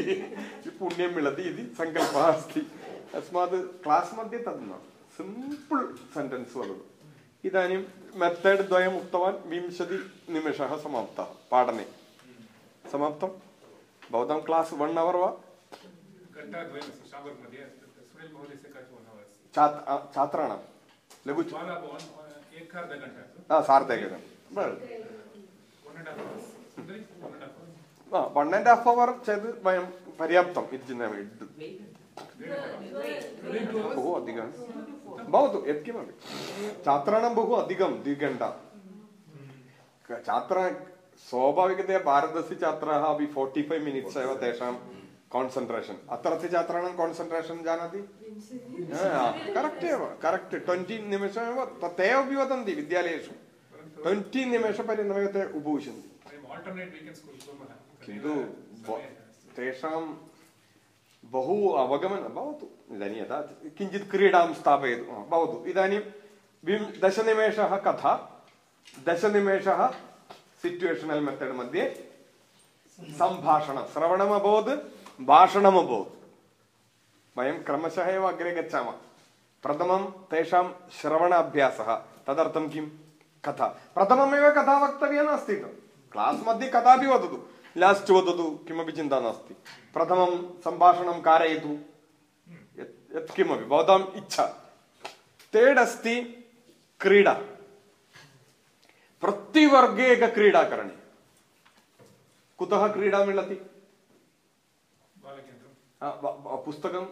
पुण्यं मिलति इति सङ्कल्पः अस्ति अस्मात् क्लास् मध्ये तद् न सिम्पल् सेण्टेन्स् वदतु इदानीं मेथड् द्वयम् उक्तवान् विंशतिनिमेषः समाप्तः पाठने समाप्तं भवतां क्लास् वन् अवर् वा घण्टाद्वयमस्ति शाबर् मध्ये सुनील् महोदयस्य कश्चन one hour अस्ति छात् आ, छात्राणां लघु बालाभवन् एकार्धघण्टा हा सार्धैकघण्टा one and a half hours Sundari one and a half hours one and half hour चेत् वयं पर्याप्तम् इति चिन्तयामि within two hours बहु अधिकं भवतु यत्किमपि छात्राणां बहु अधिकं द्विघण्टा क- छात्रा स्वाभाविकतया भारतस्य छात्राः अपि फोर्टि फैव् मिनिट्स् एव तेषां कान्सन्ट्रेशन् अत्रत्य छात्राणां कान्सन्ट्रेशन् जानाति करेक्ट् एव करेक्ट् ट्वेण्टि निमेषमेव त- ते अपि वदन्ति विद्यालयेषु ट्वेण्टि निमेषपर्यन्तमेव ते उपविशन्ति वयम् आल्टर्नेट् वीकेण्ड्स् कुर्मः किन्तु ब- तेषां बहु अवगमनं भवतु इदानीं यदा किञ्चित् क्रीडां स्थापयतु हा, भवतु इदानीं विं दशनिमेषः कथा दशनिमेषः सिट्युवेशनल् मेथड् मध्ये सम्भाषणं श्रवणम् अभवत् भाषणम् अभवत् वयं क्रमशः एव अग्रे गच्छामः प्रथमं तेषां श्रवण अभ्यासः तदर्थं किं कथा प्रथममेव कथा वक्तव्या नास्ति क्लास् मध्ये कथापि वदतु लास्ट् वदतु किमपि चिन्ता नास्ति प्रथमं सम्भाषणं कारयतु यत् यत्किमपि भवताम् इच्छा तेड् अस्ति क्रीडा प्रतिवर्गे एका क्रीडा करणीया कुतः क्रीडा मिलति बालकेन्द्रं हा, व- व- पुस्तकं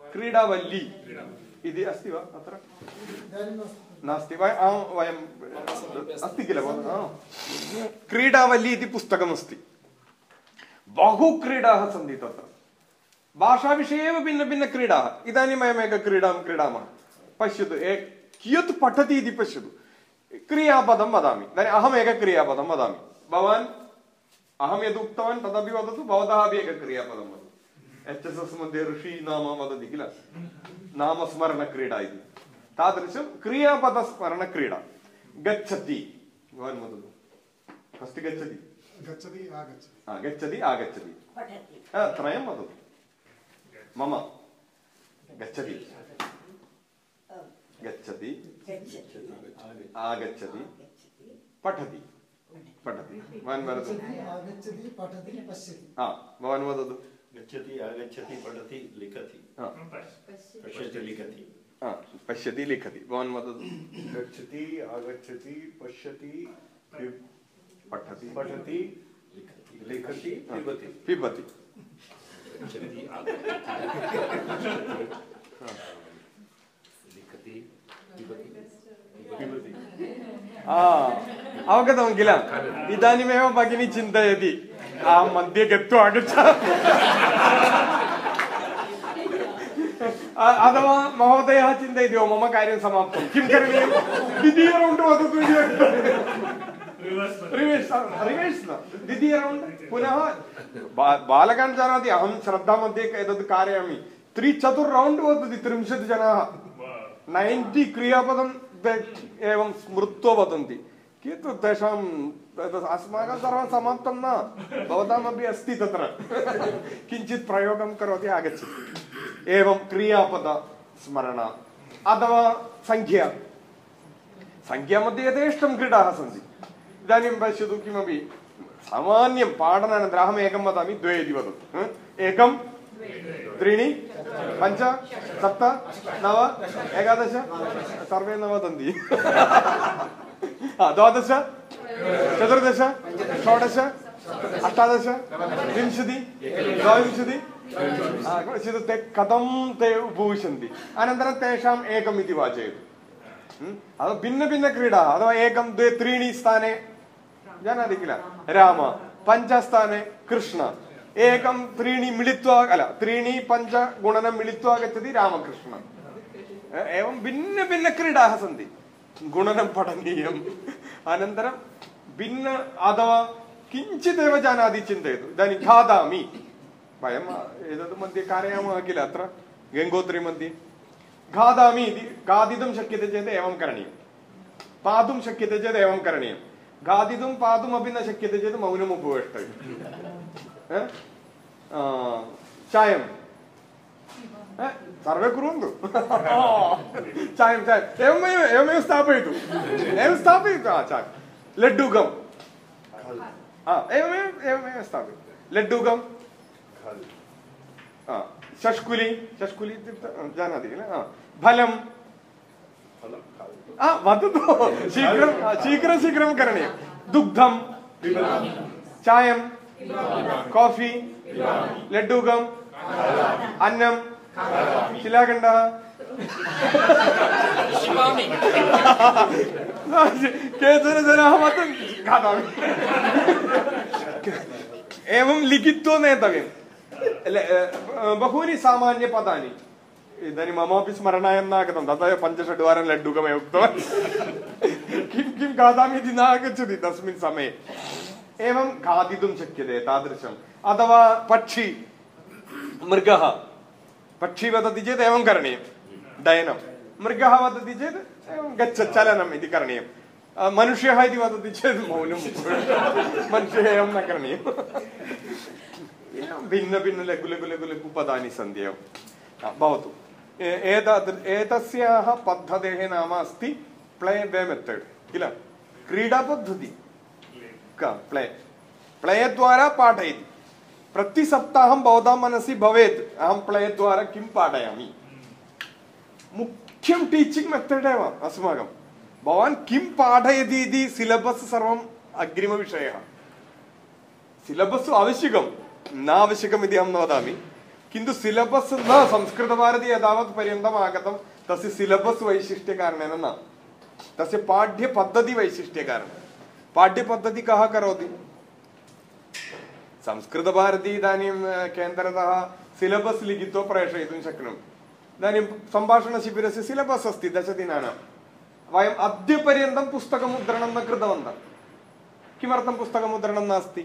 क्रीडावल्ली इति अस्ति वा अत्र नास्ति वयं आं, वयं अस्ति किल भवतु? हा। क्रीडावल्ली इति पुस्तकमस्ति बहु क्रीडाः सन्ति तत्र भाषाविषये एव भिन्नभिन्नक्रीडाः इदानीं वयम् एकक्रीडां क्रीडामः पश्यतु ए कियत् पठति इति पश्यतु क्रियापदं वदामि इदानीम् अहम् एकक्रियापदं वदामि भवान् अहं यद् उक्तवान् तदपि वदतु भवतः अपि एकक्रियापदं वदतु एच् एस् एस् मध्ये ऋषि नाम वदति किल नामस्मरणक्रीडा इति तादृशं क्रियापदस्मरणक्रीडा गच्छति भवान् वदतु फस्ट् गच्छति गच्छति आगच्छति हा, गच्छति आगच्छति। पठति। हा, त्रयं वदतु। मम। गच्छति। गच्छति। आगच्छति। पठति। पठति। भवान् वदतु। आगच्छति पठति पश्यति। हा भवान् वदतु। गच्छति आगच्छति पठति लिखति। पश्यति। लिखति। पश्यति लिखति। भवान् वदतु। गच्छति आगच्छति पश्यति पठति। पठति। लिखति पिबति पिबति गच्छति आगच्छति लिखति पिबति पिबति आ अवगतं किल इदानीमेव भगिनी चिन्तयति अहं मध्ये गत्वा आगच्छामि अ- अथवा महोदयः चिन्तयति ओ मम कार्यं समाप्तं किं करणीयं द्वितीय रौण्ड् वदतु इति रिवेश् रिवेश् न द्वितीय रौण्ड् पुनः बालकान् जानाति अहं श्रद्धामध्ये एतत् कारयामि त्रिचतुर् रौण्ड् वदति त्रिंशत् जनाः नैन्टि क्रियापदं एवं स्मृत्वा वदन्ति किन्तु तेषां अस्माकं सर्वं समाप्तं न भवतामपि अस्ति तत्र किञ्चित् प्रयोगं करोति आगच्छति एवं क्रियापदस्मरण अथवा सङ्ख्या सङ्ख्यामध्ये यथेष्टं क्रीडाः सन्ति इदानीं पश्यतु किमपि सामान्यं पाठनानन्तरम् अहम् एकं वदामि द्वे इति वदतु hm? एकं त्रीणि पञ्च सप्त नव एकादश सर्वे न वदन्ति हा, द्वादश चतुर्दश षोडश अष्टादश विंशति द्वाविंशति हा, पश्यतु ते कथं ते उपविशन्ति अनन्तरं तेषाम् एकम् इति वाचयतु हम्म? अथवा भिन्नभिन्नक्रीडाः अथवा एकं द्वे त्रीणि स्थाने जानाति किल राम पञ्चस्थाने कृष्ण एकं त्रीणि मिलित्वा अल त्रीणि पञ्च गुणनं मिलित्वा गच्छति रामकृष्ण ए- एवं भिन्नभिन्नक्रीडाः सन्ति गुणनं पठनीयम् अनन्तरं भिन्न अथवा किञ्चिदेव जानाति चिन्तयतु इदानीं खादामि वयम् एतत् मध्ये कारयामः किल अत्र गङ्गोत्री मध्ये खादामि इति खादितुं शक्यते चेत् एवं करणीयं पातुं शक्यते चेत् एवं करणीयं खादितुं पातुमपि न शक्यते चेत् मौनम्? आ, चायं सर्वे कुर्वन्तु चायं चायम् एवमेव एवमेव स्थापयतु एवं स्थापयतु हा चायं लड्डुकं हा एवमेव एवमेव स्थापयतु लड्डुकं शष्कुली शष्कुली इत्युक्ते जानाति किल हा फलं वदतु शीघ्रं शीघ्रं शीघ्रं करणीयं दुग्धं चायं काफ़ी लड्डुकम् अन्नं शिलाखण्डः केचन जनाः वदन्ति खादामि एवं लिखित्वा नेतव्यं बहूनि सामान्यपदानि इदानीं ममापि स्मरणाय नागतं तथा पञ्चषड्वारं लड्डुकमेव उक्तवान् किं किं खादामि इति न आगच्छति तस्मिन् समये एवं खादितुं शक्यते तादृशम् अथवा पक्षी मृगः पक्षी वदति चेत् एवं करणीयं डयनं मृगः वदति चेत् एवं गच्छ चलनम् इति करणीयं अ, मनुष्यः इति वदति चेत् मौनं मनुष्यः एवं न करणीयम् एवं भिन्नभिन्न लघु लघु लघु लघु पदानि सन्ति एवं हा, भवतु ए- एतादृ एतस्याः पद्धतेः नाम अस्ति प्ले बे मेथड् किल क्रीडापद्धति प्ले प्ले द्वारा पाठयति प्रतिसप्ताहं भवतां मनसि भवेत् अहं प्ले द्वारा किं पाठयामि मुख्यं टीचिङ्ग् मेथड् एव अस्माकं भवान् किं पाठयति इति सिलबस् सर्वम् अग्रिमविषयः सिलबस् आवश्यकं न आवश्यकम् इति अहं न वदामि किन्तु सिलबस् न संस्कृतभारती एतावत् पर्यन्तम् आगतं तस्य सिलबस् वैशिष्ट्यकारणेन न तस्य पाठ्यपद्धतिवैशिष्ट्यकारणेन पाठ्यपद्धति कः करोति संस्कृतभारती इदानीं अ, केन्द्रतः सिलबस् लिखित्वा प्रेषयितुं शक्नोमि इदानीं सम्भाषणशिबिरस्य सिलबस् अस्ति दशदिनानां वयम् अद्यपर्यन्तं पुस्तकमुद्रणं न कृतवन्तः किमर्थं पुस्तकमुद्रणं नास्ति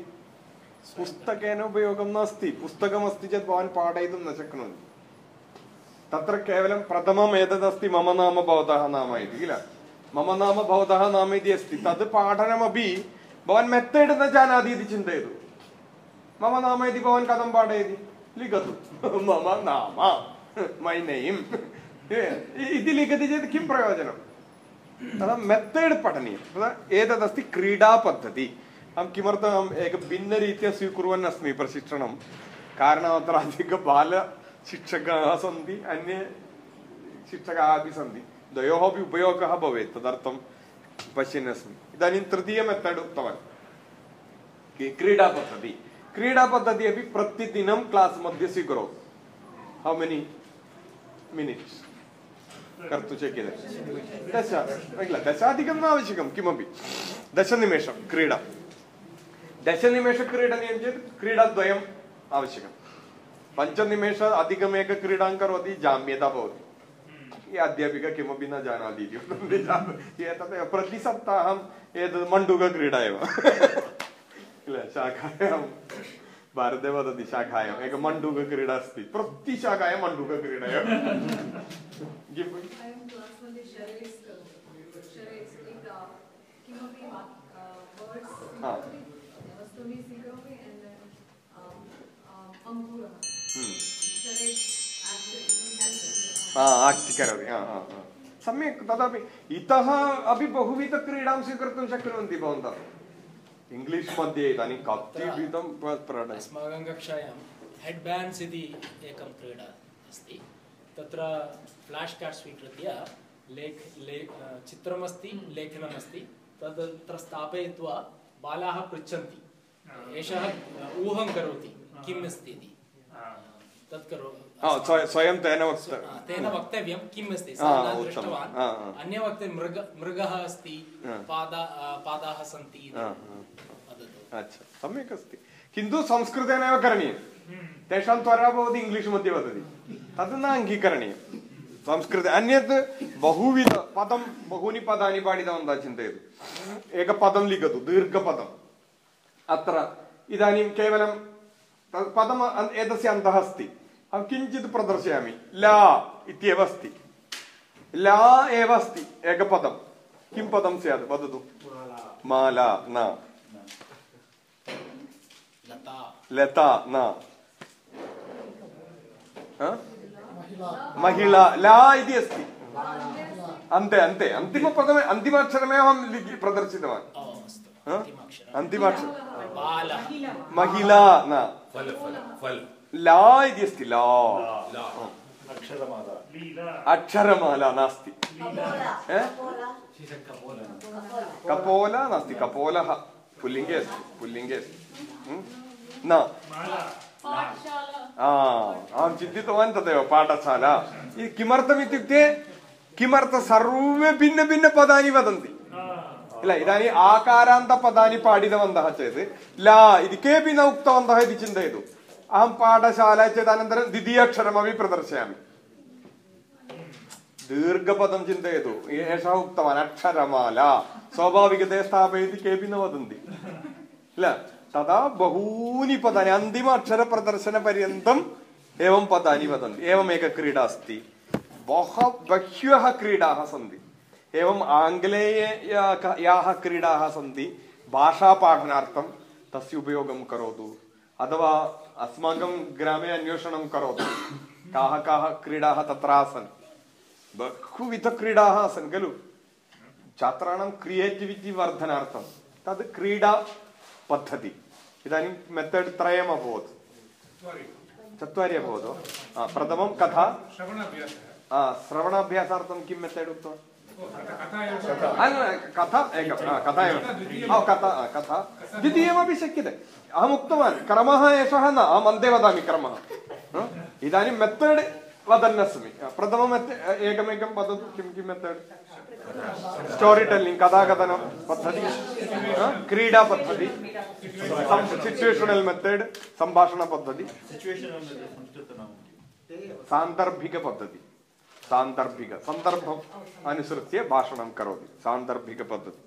पुस्तकेन उपयोगं नास्ति पुस्तकमस्ति चेत् भवान् पाठयितुं न शक्नोति तत्र केवलं प्रथमम् एतदस्ति मम नाम भवतः नाम इति किल मम नाम भवतः नाम इति अस्ति तद् पाठनमपि भवान् मेथड् न जानाति इति चिन्तयतु मम नाम इति भवान् कथं पाठयति लिखतु मम नाम मै नेम् इति लिखति चेत् किं प्रयोजनं तदा मेथड् पठनीयं तदा एतदस्ति क्रीडापद्धति अहं किमर्थम् एकं भिन्नरीत्या स्वीकुर्वन् अस्मि प्रशिक्षणं? कारणम् अत्र अधिकबालशिक्षकाः सन्ति, अन्ये शिक्षकाः अपि सन्ति। द्वयोः अपि उपयोगः भवेत्, तदर्थं पश्यन् तृतीय मेथड् उक्तवान्। कि क्रीडापद्धति क्रीडापद्धति अपि प्रतिदिनं क्लास् मध्ये स्वीकरोतु। हौ मेनि मिनिट्स् कर्तुं दश। दशाधिकं न आवश्यकं किमपि? दशनिमेषं क्रीडा। दशनिमेषक्रीडनीयं चेत् क्रीडाद्वयम् आवश्यकं पञ्चनिमेष अधिकमेक क्रीडां करोति जाम्यता भवति। ये अध्यापिका किमपि न जानाति इति वदन्ति एतत् प्रतिसप्ताहम् एतत् मण्डूकक्रीडा एव किल शाखायां। भारते वदति शाखायाम्। एक मण्डूकक्रीडा अस्ति। प्रतिशाखायां मण्डूकक्रीडा एव किं हा. हा करोति हा हा हा सम्यक् तदपि इतः अपि बहुविधक्रीडां स्वीकर्तुं शक्नुवन्ति भवन्तः। इङ्ग्लिश् मध्ये इदानीं कतिविधं अस्माकं कक्षायां हेड् बेण्ड्स् इति एकं क्रीडा अस्ति। तत्र फ्लाश् कार्ड् स्वीकृत्य लेख ले चित्रमस्ति लेखनमस्ति। तद् तत्र स्थापयित्वा बालाः पृच्छन्ति। एषः ऊहं करोति किम् अस्ति इति। तत् स्वयं तेन तेन वक्तव्यं किम् अस्ति। सः न दृष्टवान्। अन्य वक्ते मृग मृगः अस्ति पादा पादाः सन्ति अच्छा सम्यक् अस्ति। किन्तु संस्कृतेनैव करणीयं। तेषां त्वरा भवति इङ्ग्लिश् मध्ये वदति। तद् न अङ्गीकरणीयं। संस्कृते अन्यत् बहुविध पदं बहूनि पदानि पाठितवन्तः चिन्तयतु। एकपदं लिखतु दीर्घपदम् अत्र इदानीं केवलं तत् पदम् अ- एतस्य अन्तः अस्ति अहं किञ्चित् प्रदर्शयामि ला इत्येव अस्ति ला एव अस्ति एकपदं किं पदं स्यात् वदतु माला न लता लता न ह? महिला ला इति अस्ति अन्ते अन्ते अन्तिमपदमे अन्तिमाक्षरमेव अहं लिखि प्रदर्शितवान् ओ अस्तु ह? अन्तिमाक्षरम् अन्तिमाक्षरं बालः महिला न फल फल फल ला इति अस्ति ला ला अक्षरमाला अक्षरमाला नास्ति ए? कपोला नास्ति कपोलः पुल्लिङ्गे अस्ति पुल्लिङ्गे अस्ति हं? न आ, अहं चिन्तितवान् तदेव पाठशाला इ- किमर्थमित्युक्ते किमर्थ सर्वे भिन्नभिन्नपदानि वदन्ति ಇಲ್ಲ ಇದಾನಿ ಆಕಾರಾಂತ ಪದಾನಿ ಪಾಡಿದವಂತಹ ಚೇತ್ ಲಾ ಇದಕ್ಕೆ ಪಿ ನ ಉಕ್ತವಂತಹ ಇದು ಚಿಂತೆಯದು ಅಹಂ ಪಾಠಶಾಲ ಚೇತ್ ಅನಂತರಂ ದ್ವಿತೀಯಕ್ಷರಮಿ ಪ್ರದರ್ಶಯಾಮಿ ദീർഘപദം ചിന്തയതു ഏഷ ഉക്തവാൻ അക്ഷരമാല സ്വാഭാവികതയെ സ്ഥാപയതി കെ പി ന വദന്തി അല്ല തഥാ ബഹൂനി പദാനി അന്തിമ അക്ഷര പ്രദർശന പര്യന്തം ഏവം പദാനി വദന്തി ഏവമേക ക്രീഡ അസ്തി ബഹ്യഃ ക്രീഡാ സന്തി एवम् आङ्ग्लेये या- क्रीडाः सन्ति भाषापाठनार्थं तस्य उपयोगं करोतु। अथवा अस्माकं ग्रामे अन्वेषणं करोतु। काः काः क्रीडाः तत्र आसन्। बहुविधक्रीडाः आसन् खलु? छात्राणां क्रियेटिविटि वर्धनार्थं। तद् क्रीडा पद्धति। इदानीं मेथड् त्रयम् अभवत्। चत्वारि। अभवत्। प्रथमं कथा। श्रवणाभ्यासः। श्रवणाभ्यासार्थं किं मेथड् उक्तवान्? कथा एकं कथा एव कथा कथा द्वितीयमपि शक्यते अहम् उक्तवान् क्रमः एषः न अहम् अन्ते वदामि क्रमः? इदानीं मेथड् वदन्नस्मि प्रथमं मेथड् एकमेकं वदतु किं किं मेथड् स्टोरि टेल्लिङ्ग् कथाकथनं पद्धति? क्रीडा पद्धति सिचुवेशनल् मेथड् सम्भाषणपद्धति सान्दर्भिकपद्धति सान्दर्भिक सन्दर्भम् अनुसृत्य भाषणं करोति सान्दर्भिकपद्धति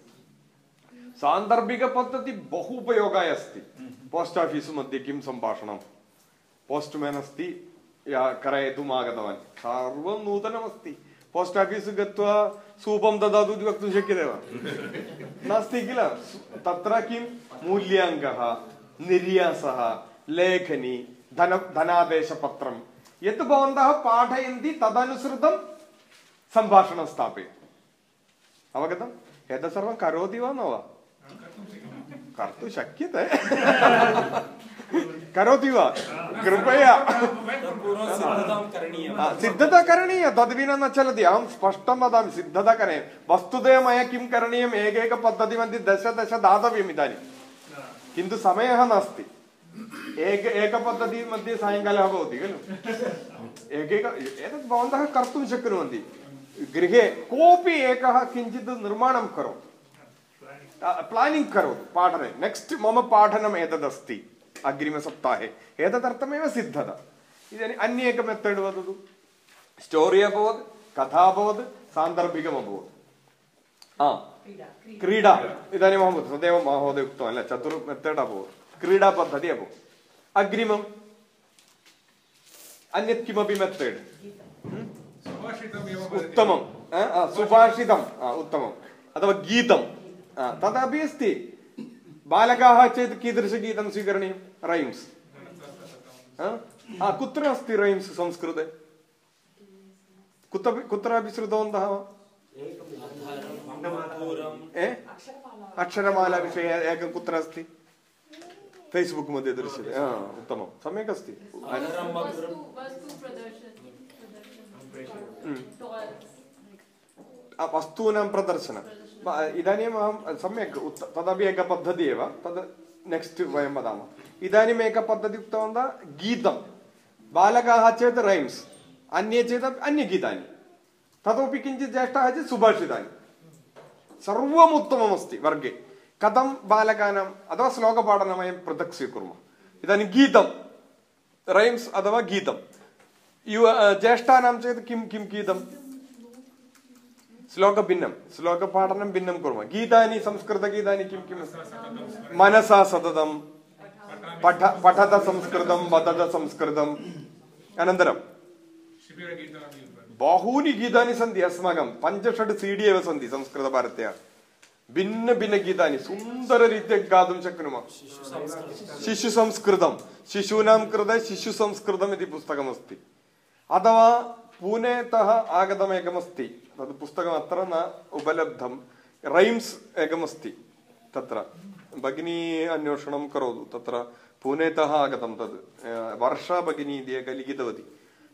सान्दर्भिकपद्धति बहु उपयोगाय अस्ति पोस्ट् आफीस् मध्ये किं सम्भाषणं पोस्ट् मेन् अस्ति करयितुम् आगतवान् सर्वं नूतनमस्ति पोस्ट् आफीस् गत्वा सूपं ददातु इति वक्तुं शक्यते वा नास्ति किल तत्र किं मूल्याङ्कः निर्यासः लेखनी धन धनादेशपत्रं यत् भवन्तः पाठयन्ति तदनुसृतं सम्भाषणं स्थापयतु अवगतम् एतत् सर्वं करोति वा न वा कर्तुं शक्यते करोति वा कृपया पूर्वं सिद्धतां करणीयम् हा, सिद्धता करणीया तद्विना न चलति अहं स्पष्टं वदामि सिद्धता करणीया वस्तुतः मया किं करणीयम् एकैकपद्धतिमध्ये दश दश दातव्यम् इदानीं किन्तु समयः नास्ति एक एकपद्धतिमध्ये सायङ्कालः भवति खलु एकैक एतत् भवन्तः कर्तुं शक्नुवन्ति गृहे कोऽपि एकः किञ्चित् निर्माणं करोतु प्लानिङ्ग् करोतु पाठने नेक्स्ट् मम पाठनम् एतदस्ति अग्रिमसप्ताहे एतदर्थमेव सिद्धता इदानीम् अन्य एकं मेथड् वदतु स्टोरि अभवत् कथा अभवत् सान्दर्भिकम् अभवत् हा क्रीडा इदानीम् अहं तदेव महोदय उक्तवान् किल चतुर् मेथड् अभवत् क्रीडापद्धतिः अभवत् अग्रिमम् अन्यत् किमपि मेथड्। उत्तमं सुभाषितम् उत्तमम्। अथवा गीतं तदपि अस्ति। बालकाः चेत् कीदृशगीतं स्वीकरणीयं? रैम्स्। कुत्र अस्ति रैम्स् संस्कृते? कुत्र कुत्रापि श्रुतवन्तः? वा अक्षरमालाविषये एकं कुत्र अस्ति? फेस्बुक् मध्ये दृश्यते हा, उत्तमं सम्यक् अस्ति. वस्तूनां प्रदर्शनं इदानीम् अहं सम्यक्. उत् तदपि एका पद्धतिः एव तद् नेक्स्ट् वयं वदामः इदानीम् एका पद्धतिः उक्तवन्तः गीतं बालकाः चेत् रैम्स् अन्ये चेत् अन्यगीतानि ततोपि किञ्चित् ज्येष्ठाः चेत् सुभाषितानि सर्वम् उत्तममस्ति वर्गे കഥം ബാലഗാനം അഥവാ ശ്ലോക പാഠനമയം പൃഥക് സ്വീകുർമ്മ ഇതാണ് ഗീതം. റൈംസ് അഥവാ ഗീതം. യു ജ്യേഷ്ഠാനാം ചെയ്ത് കിം കിം ഗീതം? ശ്ലോക ഭിന്നം. ശ്ലോക പാഠനം ഭിന്നം കുറവ്. ഗീതാനി സംസ്കൃത ഗീതാനി കിം കിം? മനസാ സതതം. പഠ പഠത സംസ്കൃതം വദത സംസ്കൃതം. അനന്തരം. ബഹൂനി ഗീതാനി സന്ധി അസ്മാകം. പഞ്ചഷഡ് സി ഡി എവ സന്തി സംസ്കൃതഭാരത്യാ सि डि एव सन्ति संस्कृतभारत्याः भिन्नभिन्नगीतानि सुन्दररीत्या गातुं शक्नुमः शिशुसंस्कृतं शिशूनां कृते शिशुसंस्कृतम् इति पुस्तकमस्ति अथवा पूनेतः आगतमेकमस्ति तद् पुस्तकम् अत्र न उपलब्धं रैम्स् एकमस्ति तत्र भगिनी अन्वेषणं करोतु तत्र पूनेतः आगतं तद् अ, वर्षा भगिनी इति एका लिखितवती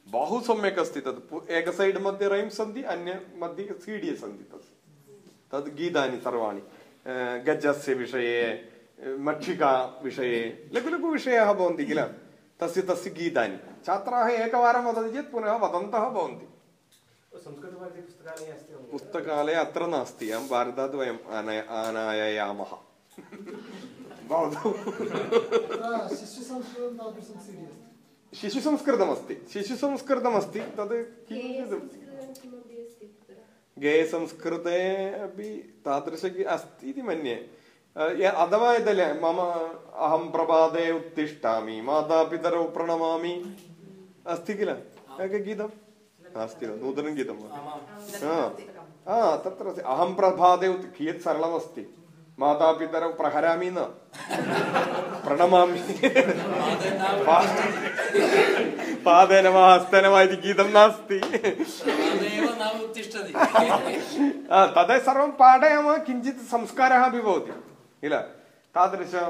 बहु सम्यक् अस्ति तत् पु- एक सैड् मध्ये रैम्स् सन्ति अन्य मध्ये सी डी सन्ति तत् तद् गीतानि सर्वाणि। गजस्य विषये अ, मक्षिका विषये लघु लघु विषयाः भवन्ति किल? तस्य तस्य गीतानि। छात्राः एकवारं वदति चेत् पुनः वदन्तः भवन्ति। पुस्तकालये अस्ति अत्र नास्ति। अहं भारतात् वयम् आनय आनाययामः। भवतु। शिशुसंस्कृतमस्ति। शिशुसंस्कृतमस्ति। तद् किञ्चित् गेयसंस्कृते अपि तादृश अस्ति इति मन्ये अथवा इदले मम अहं प्रभाते उत्तिष्ठामि मातापितरौ प्रणमामि अस्ति किल एकगीतं नास्ति वा नूतनं गीतं वा हा तत्र अहं प्रभाते मातापितरौ प्रहरामि न प्रणमामि पा- पादेन वा हस्तेन वा इति गीतं नास्ति तदेव न उत्तिष्ठति आ, तद् सर्वं पाठयामः किञ्चित् संस्कारः अपि भवति किल तादृश आ,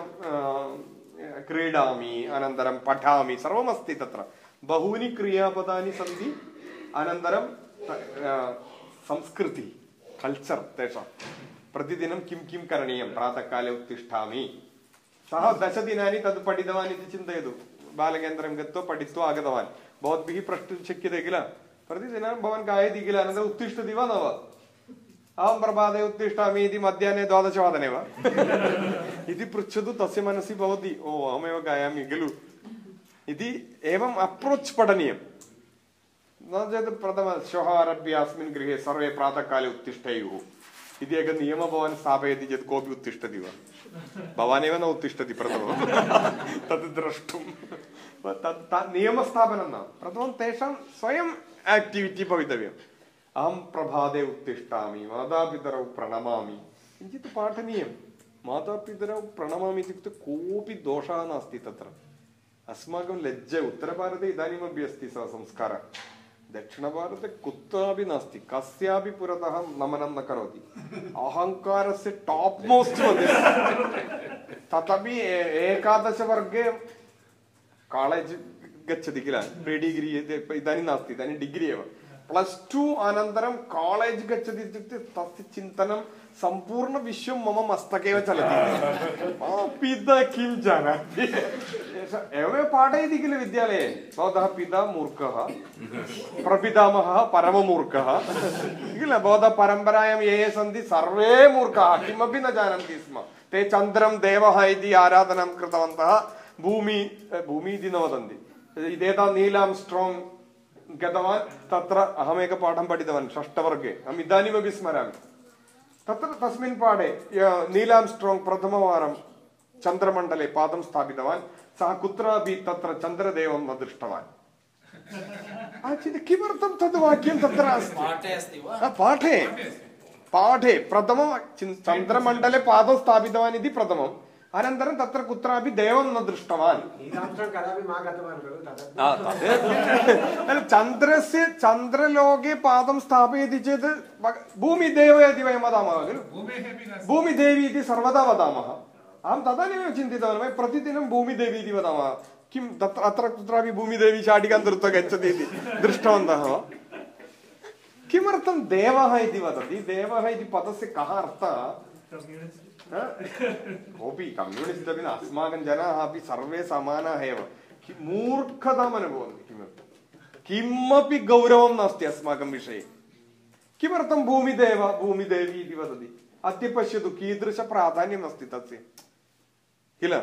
क्रीडामि अनन्तरं पठामि सर्वमस्ति तत्र बहूनि क्रियापदानि सन्ति अनन्तरं त- आ, संस्कृतिः कल्चर् तेषां प्रतिदिनं किं किं करणीयं? प्रातःकाले उत्तिष्ठामि। सः दशदिनानि तद् पठितवान् इति चिन्तयतु। बालकेन्द्रं गत्वा पठित्वा आगतवान्। भवद्भिः प्रष्टुं शक्यते किल? प्रतिदिनं भवान् गायति किल? अनन्तरम् उत्तिष्ठति वा न वा? अहं प्रभाते द्वादशवादने वा? इति तस्य मनसि भवति। ओ, अहमेव गायामि खलु। इति एवम् अप्रोच् पठनीयं न चेत् प्रथम श्वः आरभ्य अस्मिन् गृहे सर्वे प्रातःकाले उत्तिष्ठेयुः। इति एकः नियमः भवान् स्थापयति चेत् कोऽपि उत्तिष्ठति वा भवान् एव न उत्तिष्ठति प्रथमं तत् द्रष्टुं तत् तत् नियमस्थापनं न प्रथमं तेषां स्वयम् आक्टिविटि भवितव्यम् अहं प्रभाते उत्तिष्ठामि मातापितरौ प्रणमामि किञ्चित् पाठनीयं मातापितरौ प्रणमामि इत्युक्ते कोऽपि दोषः नास्ति तत्र अस्माकं लज्जा उत्तरभारते इदानीमपि अस्ति सः संस्कारः दक्षिणभारते कुत्रापि नास्ति कस्यापि पुरतः नमनं न करोति अहङ्कारस्य टाप् मोस्ट् मध्ये तथापि ए- एकादशवर्गे कालेज् गच्छति किल प्री डिग्री इदानीं नास्ति इदानीं डिग्री एव प्लस् टु अनन्तरं कालेज् गच्छति इत्युक्ते तस्य चिन्तनं सम्पूर्णविश्वं मम मस्तके एव चलति मम पिता किं जानाति एषः एवमेव पाठयति किल विद्यालये भवतः पिता मूर्खः प्रपितामहः परममूर्खः किल भवतः परम्परायां ये ये सन्ति सर्वे मूर्खाः किमपि न जानन्ति स्म ते चन्द्रं देवः इति आराधनां कृतवन्तः भूमि भूमि इति न वदन्ति इदेता नीलां स्ट्राङ्ग् गतवान् तत्र अहमेकं पाठं पठितवान् षष्ठवर्गे अहम् इदानीमपि स्मरामि तत्र तस्मिन् पाठे य- नीलां स्ट्राङ्ग् प्रथमवारं चन्द्रमण्डले पादं स्थापितवान् सः कुत्रापि तत्र चन्द्रदेवं न दृष्टवान् आचित् किमर्थं तद् वाक्यं तत्र अस्ति पाठे अस्ति वा आ, पाठे पाठे प्रथमं चिन्- चन्द्रमण्डले पादं स्थापितवान् इति प्रथमम् अनन्तरं तत्र कुत्रापि देवं न दृष्टवान् नीलांशं कदापि मा गतवान् खलु तदपि आ, तदेव चन्द्रस्य चन्द्रलोके पादं स्थापयति चेत् भग- भूमिदेव इति वयं वदामः खलु भूमेः अपि नास्ति भूमिदेवी इति सर्वदा वदामः अहं तदानीमेव चिन्तितवान् वयं प्रतिदिनं भूमिदेवी इति वदामः किं तत्र अत्र कुत्रापि भूमिदेवी शाटिकां धृत्वा गच्छति इति दृष्टवन्तः वा किमर्थं देवः इति वदति देवः इति पदस्य कः अर्थः हा? कोऽपि कम्युनिस्ट् अपि न अस्माकं जनाः अपि सर्वे समानाः एव कि- मूर्खताम् अनुभवन्ति किमपि किमपि गौरवं नास्ति अस्माकं विषये किमर्थं भूमिदेव भूमिदेवी इति वदति अद्य पश्यतु कीदृशप्राधान्यमस्ति तस्य किल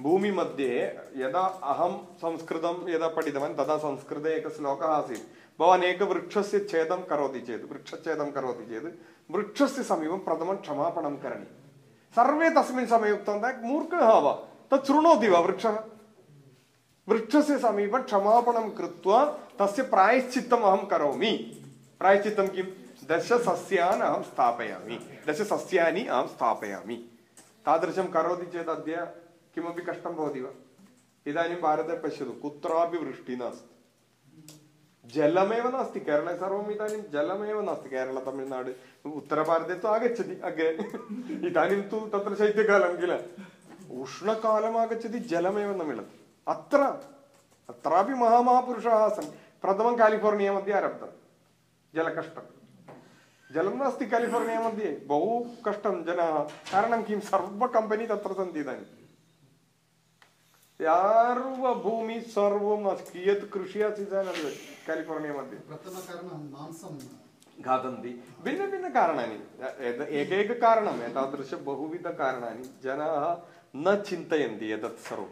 भूमिमध्ये यदा अहं संस्कृतं यदा पठितवान् तदा संस्कृते एकः श्लोकः आसीत् भवान् एकवृक्षस्य छेदं करोति चेत् वृक्षच्छेदं करोति चेत् वृक्षस्य समीपं प्रथमं क्षमापणं करणीयं सर्वे तस्मिन् समये उक्तवन्तः मूर्खः वा? तत् शृणोति वा वृक्षः? वृक्षस्य समीपं क्षमापणं कृत्वा तस्य प्रायश्चित्तम् अहं करोमि। प्रायश्चित्तं किं? दशसस्यान् अहं स्थापयामि। दशसस्यानि अहं स्थापयामि। तादृशं करोति चेत् अद्य किमपि कष्टं भवति वा? इदानीं भारते पश्यतु, कुत्रापि वृष्टिः नास्ति। जलमेव नास्ति केरळे सर्वम् इदानीं जलमेव नास्ति केरळ तमिळ्नाडु उत्तरभारते तु आगच्छति अग्रे इदानीं तु तत्र शैत्यकालं किल उष्णकालम् आगच्छति जलमेव न मिलति अत्र अत्रापि महामहापुरुषाः आसन् प्रथमं कालिफोर्निया मध्ये आरब्धं जलकष्टं जलं नास्ति कालिफोर्निया मध्ये बहु कष्टं जनाः कारणं किं सर्व कम्पनी तत्र सन्ति इदानीं सर्वभूमि सर्वम् अस्ति कियत् कृषिः अस्ति जानाति वा कालिफोर्निया मध्ये प्रथमकारणं मांसं खादन्ति भिन्नभिन्नकारणानि एत- एकैककारणम् एतादृश बहुविधकारणानि जनाः न चिन्तयन्ति एतत् सर्वं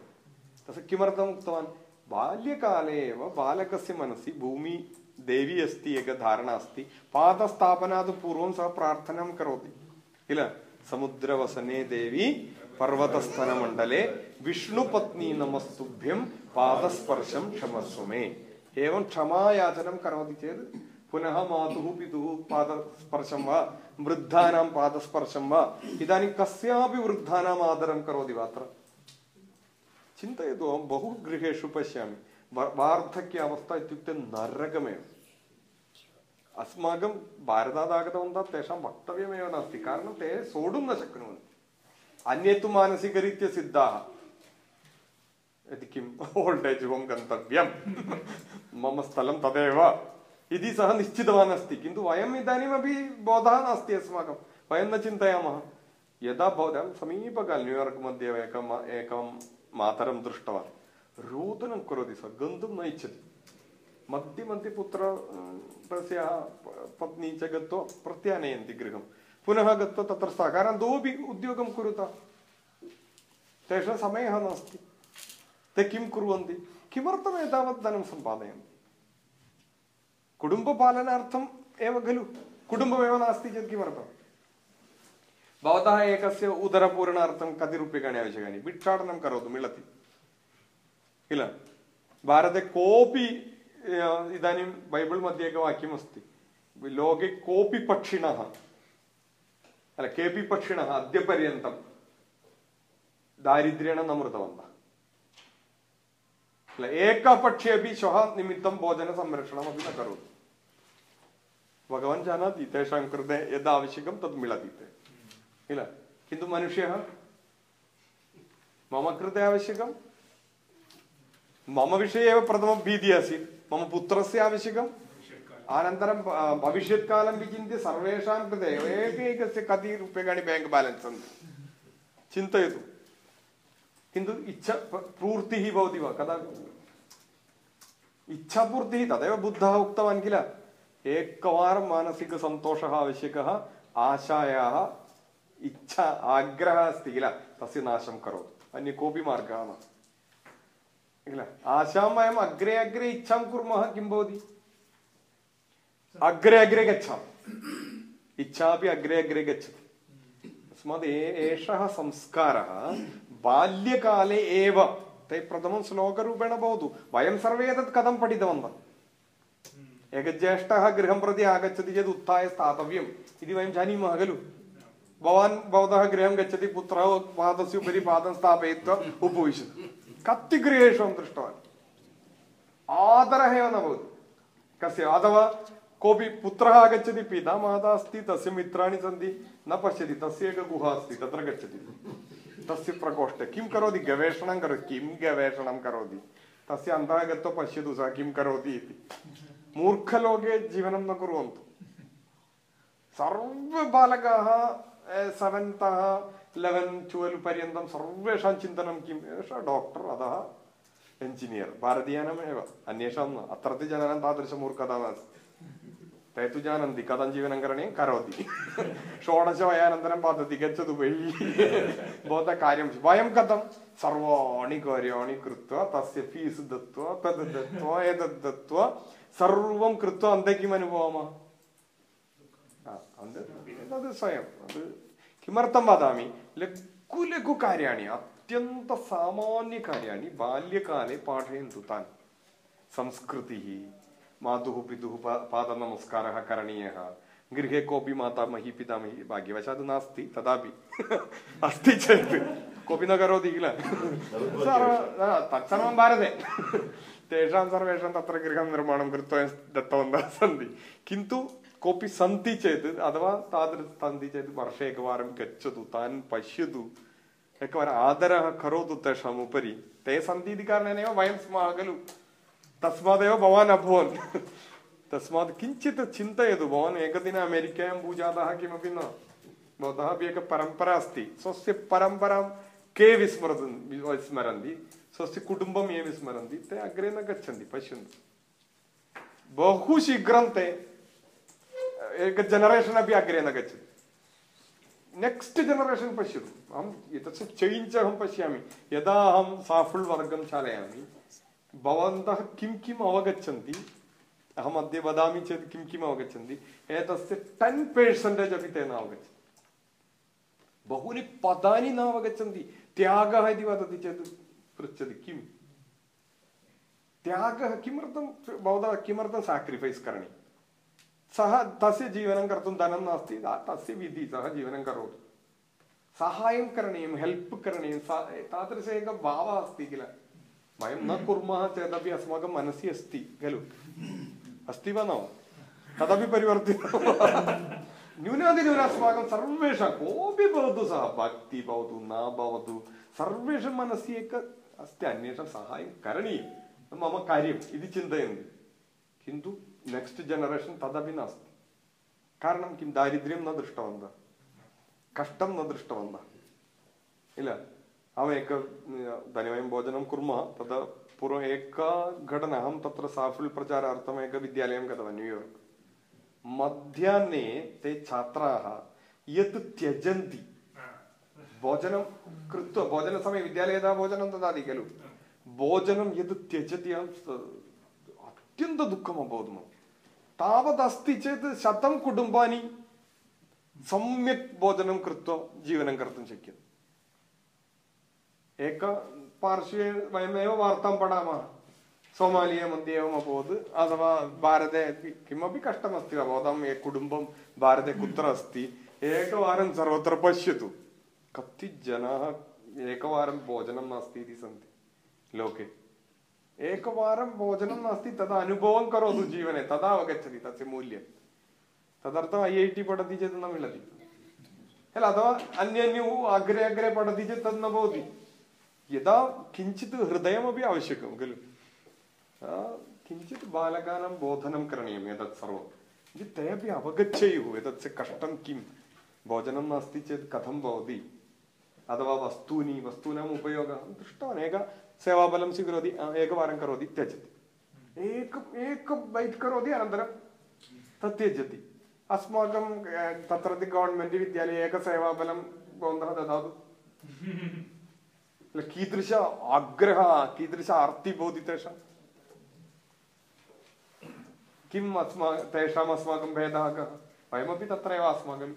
तस्य किमर्थम् उक्तवान् बाल्यकाले एव बालकस्य मनसि भूमि देवी अस्ति एका धारणा अस्ति पादस्थापनात् पूर्वं सः प्रार्थनां करोति किल समुद्रवसने देवी पर्वतस्तनमण्डले विष्णुपत्नी नमस्तुभ्यं पादस्पर्शं क्षमस्व मे एवं क्षमायाचनं करोति चेत् पुनः मातुः पितुः पादस्पर्शं वा वृद्धानां पादस्पर्शं वा इदानीं कस्यापि वृद्धानाम् आदरं करोति वा अत्र चिन्तयतु अहं बहु गृहेषु पश्यामि वा- वार्धक्य अवस्था इत्युक्ते नरकमेव अस्माकं भारतात् आगतवन्तः तेषां वक्तव्यमेव नास्ति कारणं ते सोढुं न शक्नुवन्ति अन्ये तु मानसिकरीत्या सिद्धाः यदि किम् ओल्ड् एज् होम् गन्तव्यं मम स्थलं तदेव। इति सः निश्चितवान् अस्ति किन्तु वयम् इदानीमपि बोधः नास्ति अस्माकं। न चिन्तयामः। यदा भवतां समीपकाले न्यूयार्क् मध्ये एकं एकं मातरं दृष्टवान्, रोदनं करोति सः, गन्तुं न इच्छति। मध्ये मध्ये पुत्र तस्याः पत्नी च गत्वा प्रत्यानयन्ति गृहं। पुनः गत्वा तत्र स्तः कारणं द्वौपि उद्योगं कुरुतः। तेषां समयः नास्ति। ते किं कुर्वन्ति? किमर्थम् एतावत् धनं सम्पादयन्ति? कुटुम्बपालनार्थम् एव खलु कुटुम्बमेव नास्ति चेत् किमर्थम् भवतः एकस्य उदरपूरणार्थं कति रूप्यकाणि आवश्यकानि भिक्षाटनं करोतु मिलति किल भारते कोऽपि अ, इदानीं बैबल् मध्ये एकं वाक्यमस्ति लोके कोऽपि पक्षिणः अल केऽपि पक्षिणः अद्यपर्यन्तं दारिद्र्येण न मृतवन्तः किल एकपक्षे अपि श्वः निमित्तं भोजनसंरक्षणमपि न करोतु भगवान् जानाति तेषां कृते यद् आवश्यकं तद् मिलति ते किल किन्तु मनुष्यः मम कृते आवश्यकं मम विषये एव प्रथमं भीतिः आसीत् मम पुत्रस्य आवश्यकम् अनन्तरं भविष्यत्कालं विचिन्त्य सर्वेषां कृते एकैकस्य कति रूप्यकाणि बेङ्क् बेलेन्स् सन्ति चिन्तयतु किन्तु इच्छा पूर्तिः भवति वा कदा इच्छापूर्तिः तदेव बुद्धः उक्तवान् किल? एकवारं मानसिकसन्तोषः आवश्यकः, आशायाः इच्छा, आग्रहः अस्ति किल? तस्य नाशं करोतु। अन्य कोऽपि मार्गः न। किल? आशां वयम् अग्रे अग्रे इच्छां कुर्मः, किं अग्रे अग्रे गच्छामः। इच्छा अपि अग्रे अग्रे गच्छति। तस्मात् एषः संस्कारः बाल्यकाले एव ते प्रथमं श्लोकरूपेण भवतु वयं सर्वे एतत् कथं पठितवन्तः एकः ज्येष्ठः गृहं प्रति आगच्छति चेत् उत्थाय स्थातव्यम् इति वयं जानीमः खलु भवान् भवतः गृहं गच्छति पुत्रः पादस्य उपरि पादं स्थापयित्वा उपविशति कति गृहेषु अहं दृष्टवान् आदरः एव न भवति कस्य अथवा कोऽपि पुत्रः आगच्छति पिता माता अस्ति तस्य मित्राणि सन्ति न पश्यति तस्य एका गुहा अस्ति तत्र गच्छति तस्य प्रकोष्ठे। किं करोति? गवेषणं करोति। किं गवेषणं करोति? तस्य अन्तः गत्वा पश्यतु सः किं करोति इति। मूर्खलोके जीवनं न कुर्वन्तु। सर्वे बालकाः सेवेन्तः लेवेन् ट्वेल्व् पर्यन्तं सर्वेषां चिन्तनं किम् एषः डाक्टर् अतः एञ्जिनियर्। भारतीयानामेव। अन्येषां न। अत्रत्यजनानां तादृशमूर्खता नास्ति। തേത്തുജാനന്തി കഥഞ്ജീവനങ്കരണേ കരോതി. ഷോഡശവയാനന്തരം പാത തികച്ചത് വെള്ളി. ബോധ കാര്യം വയം കഥം. സർവാണി കാര്യാണി കൃത്വ തസ്യ ഫീസ് ദത്വ തത് ദത്വ ഏതത് ദത്വ സർവം കൃത്വ അന്തയ്ക്കും അനുഭവമാ. അത് സ്വയം? അത് കിമർത്ഥം വാദാമി. ലഘു ലഘു കാര്യാണി അത്യന്ത സാമാന്യ കാര്യാണി ബാല്യകാലെ പാഠയന്തു താൻ. സംസ്കൃതി मातुः पितुः पा पादनमस्कारः करणीयः। गृहे कोऽपि मातामही पितामही भाग्यवशात् नास्ति तथापि अस्ति चेत्। कोऽपि न करोति किल? सर्व तत्सर्वं भारते। तेषां सर्वेषां तत्र गृहं निर्माणं कृत्वा दत्तवन्तः सन्ति। किन्तु कोऽपि सन्ति चेत् अथवा तादृश सन्ति चेत् वर्षे एकवारं गच्छतु तान् पश्यतु। एकवारम् आदरः करोतु तेषाम् उपरि ते सन्ति इति कारणेनैव वयं स्मः खलु। तस्मादेव भवान् अभवन्। तस्मात् किञ्चित् चिन्तयतु। भवान् एकदिने अमेरिकायां भूजातः किमपि न। भवतः अपि एका परम्परा अस्ति। स्वस्य परम्परां के विस्मरन् विस्मरन्ति? स्वस्य कुटुम्बं ये विस्मरन्ति? ते अग्रे न गच्छन्ति, पश्यन्तु। बहु शीघ्रं ते, एक जनरेशन् अपि अग्रे न गच्छति नेक्स्ट् जनरेशन् पश्यतु। अहम् एतस्य चेञ्ज् अहं पश्यामि। यदा अहं साफुल् वर्गं चालयामि भवन्तः किं किम् अवगच्छन्ति अहम् अद्य वदामि चेत् किं किम् अवगच्छन्ति एतस्य टेन् पर्सेण्टेज् अपि ते न अवगच्छन्ति बहूनि पदानि न अवगच्छन्ति त्यागः इति वदति चेत् पृच्छति किम् त्यागः किमर्थं भवतः किमर्थं साक्रिफैस् करणीयं सः तस्य जीवनं कर्तुं धनं नास्ति ता- तस्य विधिः सः जीवनं करोतु सहायं करणीयं हेल्प् करणीयं सा तादृश एकः भावः अस्ति किल वयं न कुर्मः चेदपि अस्माकं मनसि अस्ति खलु अस्ति वा न वा तदपि परिवर्तितं न्यूनातिन्यूनम् अस्माकं सर्वेषां कोऽपि भवतु सः भक्ति भवतु न भवतु सर्वेषां मनसि एक अस्ति अन्येषां साहाय्यं करणीयं मम कार्यम् इति चिन्तयन्ति किन्तु नेक्स्ट् जनरेशन् तदपि नास्ति कारणं किं दारिद्र्यं न दृष्टवन्तः कष्टं न दृष्टवन्तः किल अहमेक इदानीं वयं भोजनं कुर्मः, तदा पूर्वम् एका घटना, अहं तत्र साफल् प्रचारार्थम् एकविद्यालयं गतवान् न्यूयार्क् मध्याह्ने ते छात्राः यत् त्यजन्ति, भोजनं कृत्वा, भोजनसमये विद्यालये यदा भोजनं ददाति खलु, भोजनं यद् त्यजति, अहं अत्यन्तदुःखम् अभवत् मम। तावदस्ति चेत् शतं कुटुम्बानि सम्यक् भोजनं कृत्वा जीवनं कर्तुं शक्यते। एक पार्श्वे वयमेव वार्तां पठामः सोमालिया मध्ये एवम् अभवत् अथवा भारते अपि किमपि कष्टमस्ति वा भवतां एक कुटुम्बं भारते कुत्र अस्ति एकवारं सर्वत्र पश्यतु कति जनाः एकवारं भोजनं नास्ति इति सन्ति लोके एकवारं भोजनं नास्ति तदा अनुभवं करोतु जीवने तदा अवगच्छति तस्य मूल्यं तदर्थम् ऐ ऐ टि पठति चेत् न मिलति किल अथवा अन्य अग्रे अग्रे पठति चेत् तद् न भवति यदा किञ्चित् हृदयमपि आवश्यकं खलु किञ्चित् बालकानां बोधनं करणीयम् एतत् सर्वं ते अपि अवगच्छेयुः एतस्य कष्टं किं भोजनं नास्ति चेत् कथं भवति अथवा वस्तूनि वस्तूनाम् उपयोगः दृष्टवान् एकः सेवाबलं स्वीकरोति एकवारं करोति त्यजति एकम् एकं बैट् करोति अनन्तरं तत् त्यजति अस्माकं तत्रत्य गवर्मेण्ट् विद्यालये एकसेवाबलं भवन्तः ददातु कीदृश आग्रहः कीदृश आर्ति भवति तेषां किम् अस्मा तेषाम् अस्माकं भेदः कः वयमपि तत्रैव अस्माकं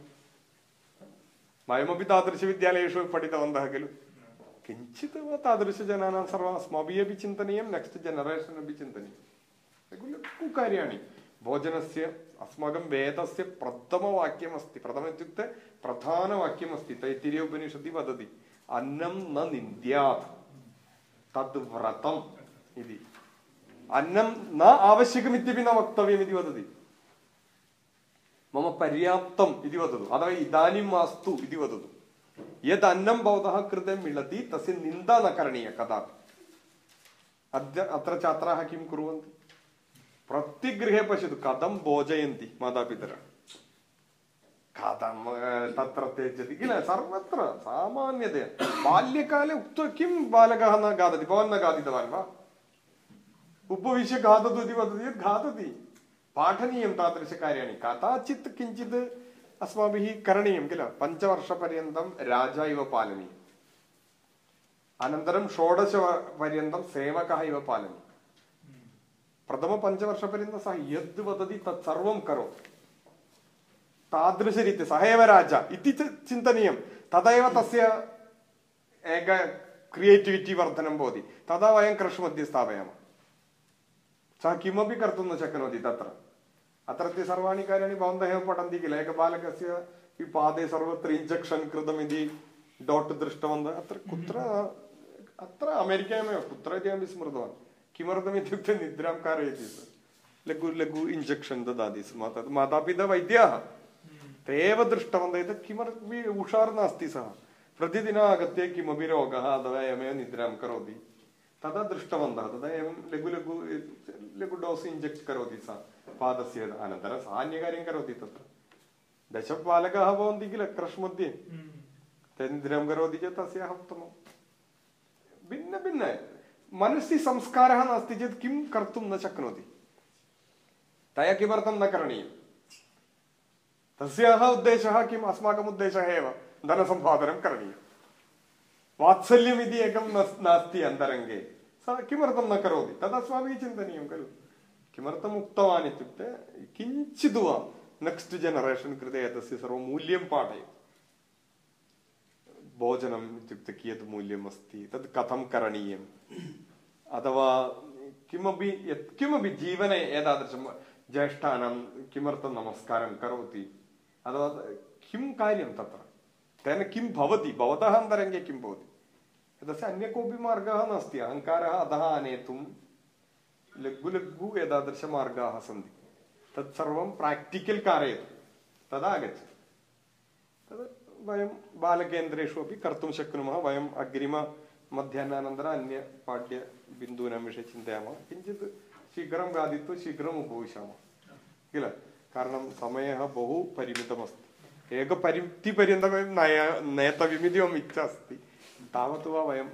वयमपि तादृशविद्यालयेषु पठितवन्तः खलु किञ्चित् तादृशजनानां सर्वम् अस्माभिः अपि चिन्तनीयं नेक्स्ट् जनरेशन् अपि चिन्तनीयं कार्याणि भोजनस्य अस्माकं वेदस्य प्रथमवाक्यमस्ति प्रथमम् इत्युक्ते प्रधानवाक्यमस्ति तैत्तिरीय उपनिषदि वदति अन्नं न निन्द्यात् तद् व्रतम् इति अन्नं न आवश्यकमित्यपि न वक्तव्यमिति वदति मम पर्याप्तम् इति वदतु अथवा इदानीं मास्तु इति वदतु यद् अन्नं भवतः कृते मिलति तस्य निन्दा न करणीया कदापि अद्य अत्र छात्राः किं कुर्वन्ति प्रतिगृहे पश्यतु कथं भोजयन्ति मातापितरः कथं तत्र त्यजति किल सर्वत्र सामान्यतया बाल्यकाले उक्त्वा किं बालकः न खादति भवान् न खादितवान् वा उपविश्य खादतु इति वदति यत् खादति पाठनीयं तादृशकार्याणि कदाचित् किञ्चित् अस्माभिः करणीयं किल पञ्चवर्षपर्यन्तं राजा इव पालनीयम् अनन्तरं षोडशपर्यन्तं सेवकः इव पालनीयम् प्रथमपञ्चवर्षपर्यन्तं सः यद् वदति तत् सर्वं करोतु तादृशरीत्या सः एव राजा इति चिन्तनीयं तदैव तस्य एक क्रियेटिविटि वर्धनं भवति तदा वयं क्रश् मध्ये स्थापयामः सः किमपि कर्तुं न शक्नोति तत्र अत्रत्य सर्वाणि कार्याणि भवन्तः एव पठन्ति किल एकबालकस्य पादे सर्वत्र इञ्जेक्षन् कृतमिति डाट् दृष्टवन्तः अत्र कुत्र अत्र अमेरिकायामेव कुत्र इति अहं स्मृतवान् किमर्थमित्युक्ते निद्रां कारयति सः लघु लघु इञ्जेक्षन् ददाति स्म तत् मातापिता वैद्याः ते एव दृष्टवन्तः एतत् किमपि उषार् नास्ति सः प्रतिदिनम् आगत्य किमपि रोगः अथवा एवमेव निद्रां करोति तदा दृष्टवन्तः तदा एवं लघु लघु लघु डोस् इञ्जेक्ट् करोति सा पादस्य अनन्तरं सा अन्यकार्यं करोति तत्र दशबालकाः भवन्ति किल क्रश् मध्ये ते निद्रां करोति चेत् तस्याः उत्तमं भिन्नभिन्न मनसि संस्कारः नास्ति चेत् किं कर्तुं न शक्नोति तया किमर्थं न करणीयं तस्याः उद्देशः किम् अस्माकम् उद्देशः एव धनसम्पादनं करणीयं वात्सल्यम् इति एकं न नास्ति अन्तरङ्गे सः किमर्थं न करोति तद् अस्माभिः चिन्तनीयं खलु किमर्थम् उक्तवान् इत्युक्ते किञ्चित् वा नेक्स्ट् जनरेशन् कृते एतस्य सर्वं मूल्यं पाठयति भोजनम् इत्युक्ते कियत् मूल्यम् अस्ति तत् कथं करणीयम् अथवा किमपि यत्किमपि जीवने एतादृशं ज्येष्ठानां किमर्थं नमस्कारं करोति अथवा किं कार्यं तत्र? तेन किं भवति? भवतः अन्तरङ्गे किं भवति? तस्य अन्य कोऽपि मार्गः नास्ति। अहङ्कारः अधः आनेतुं लघु लघु एतादृशमार्गाः सन्ति। तत्सर्वं प्राक्टिकल् कारयतु। तदा आगच्छति। तद् वयं बालकेन्द्रेषु अपि कर्तुं शक्नुमः। वयम् अग्रिम मध्याह्नानन्तरम् अन्यपाठ्यबिन्दूनां विषये चिन्तयामः। किञ्चित् शीघ्रं खादित्वा शीघ्रम् उपविशामः। किल? कारणं समयः बहु परिमितमस्ति एकपरिमितिपर्यन्तं वयं नया नेतव्यमिति मम इच्छा अस्ति तावत् वा वयं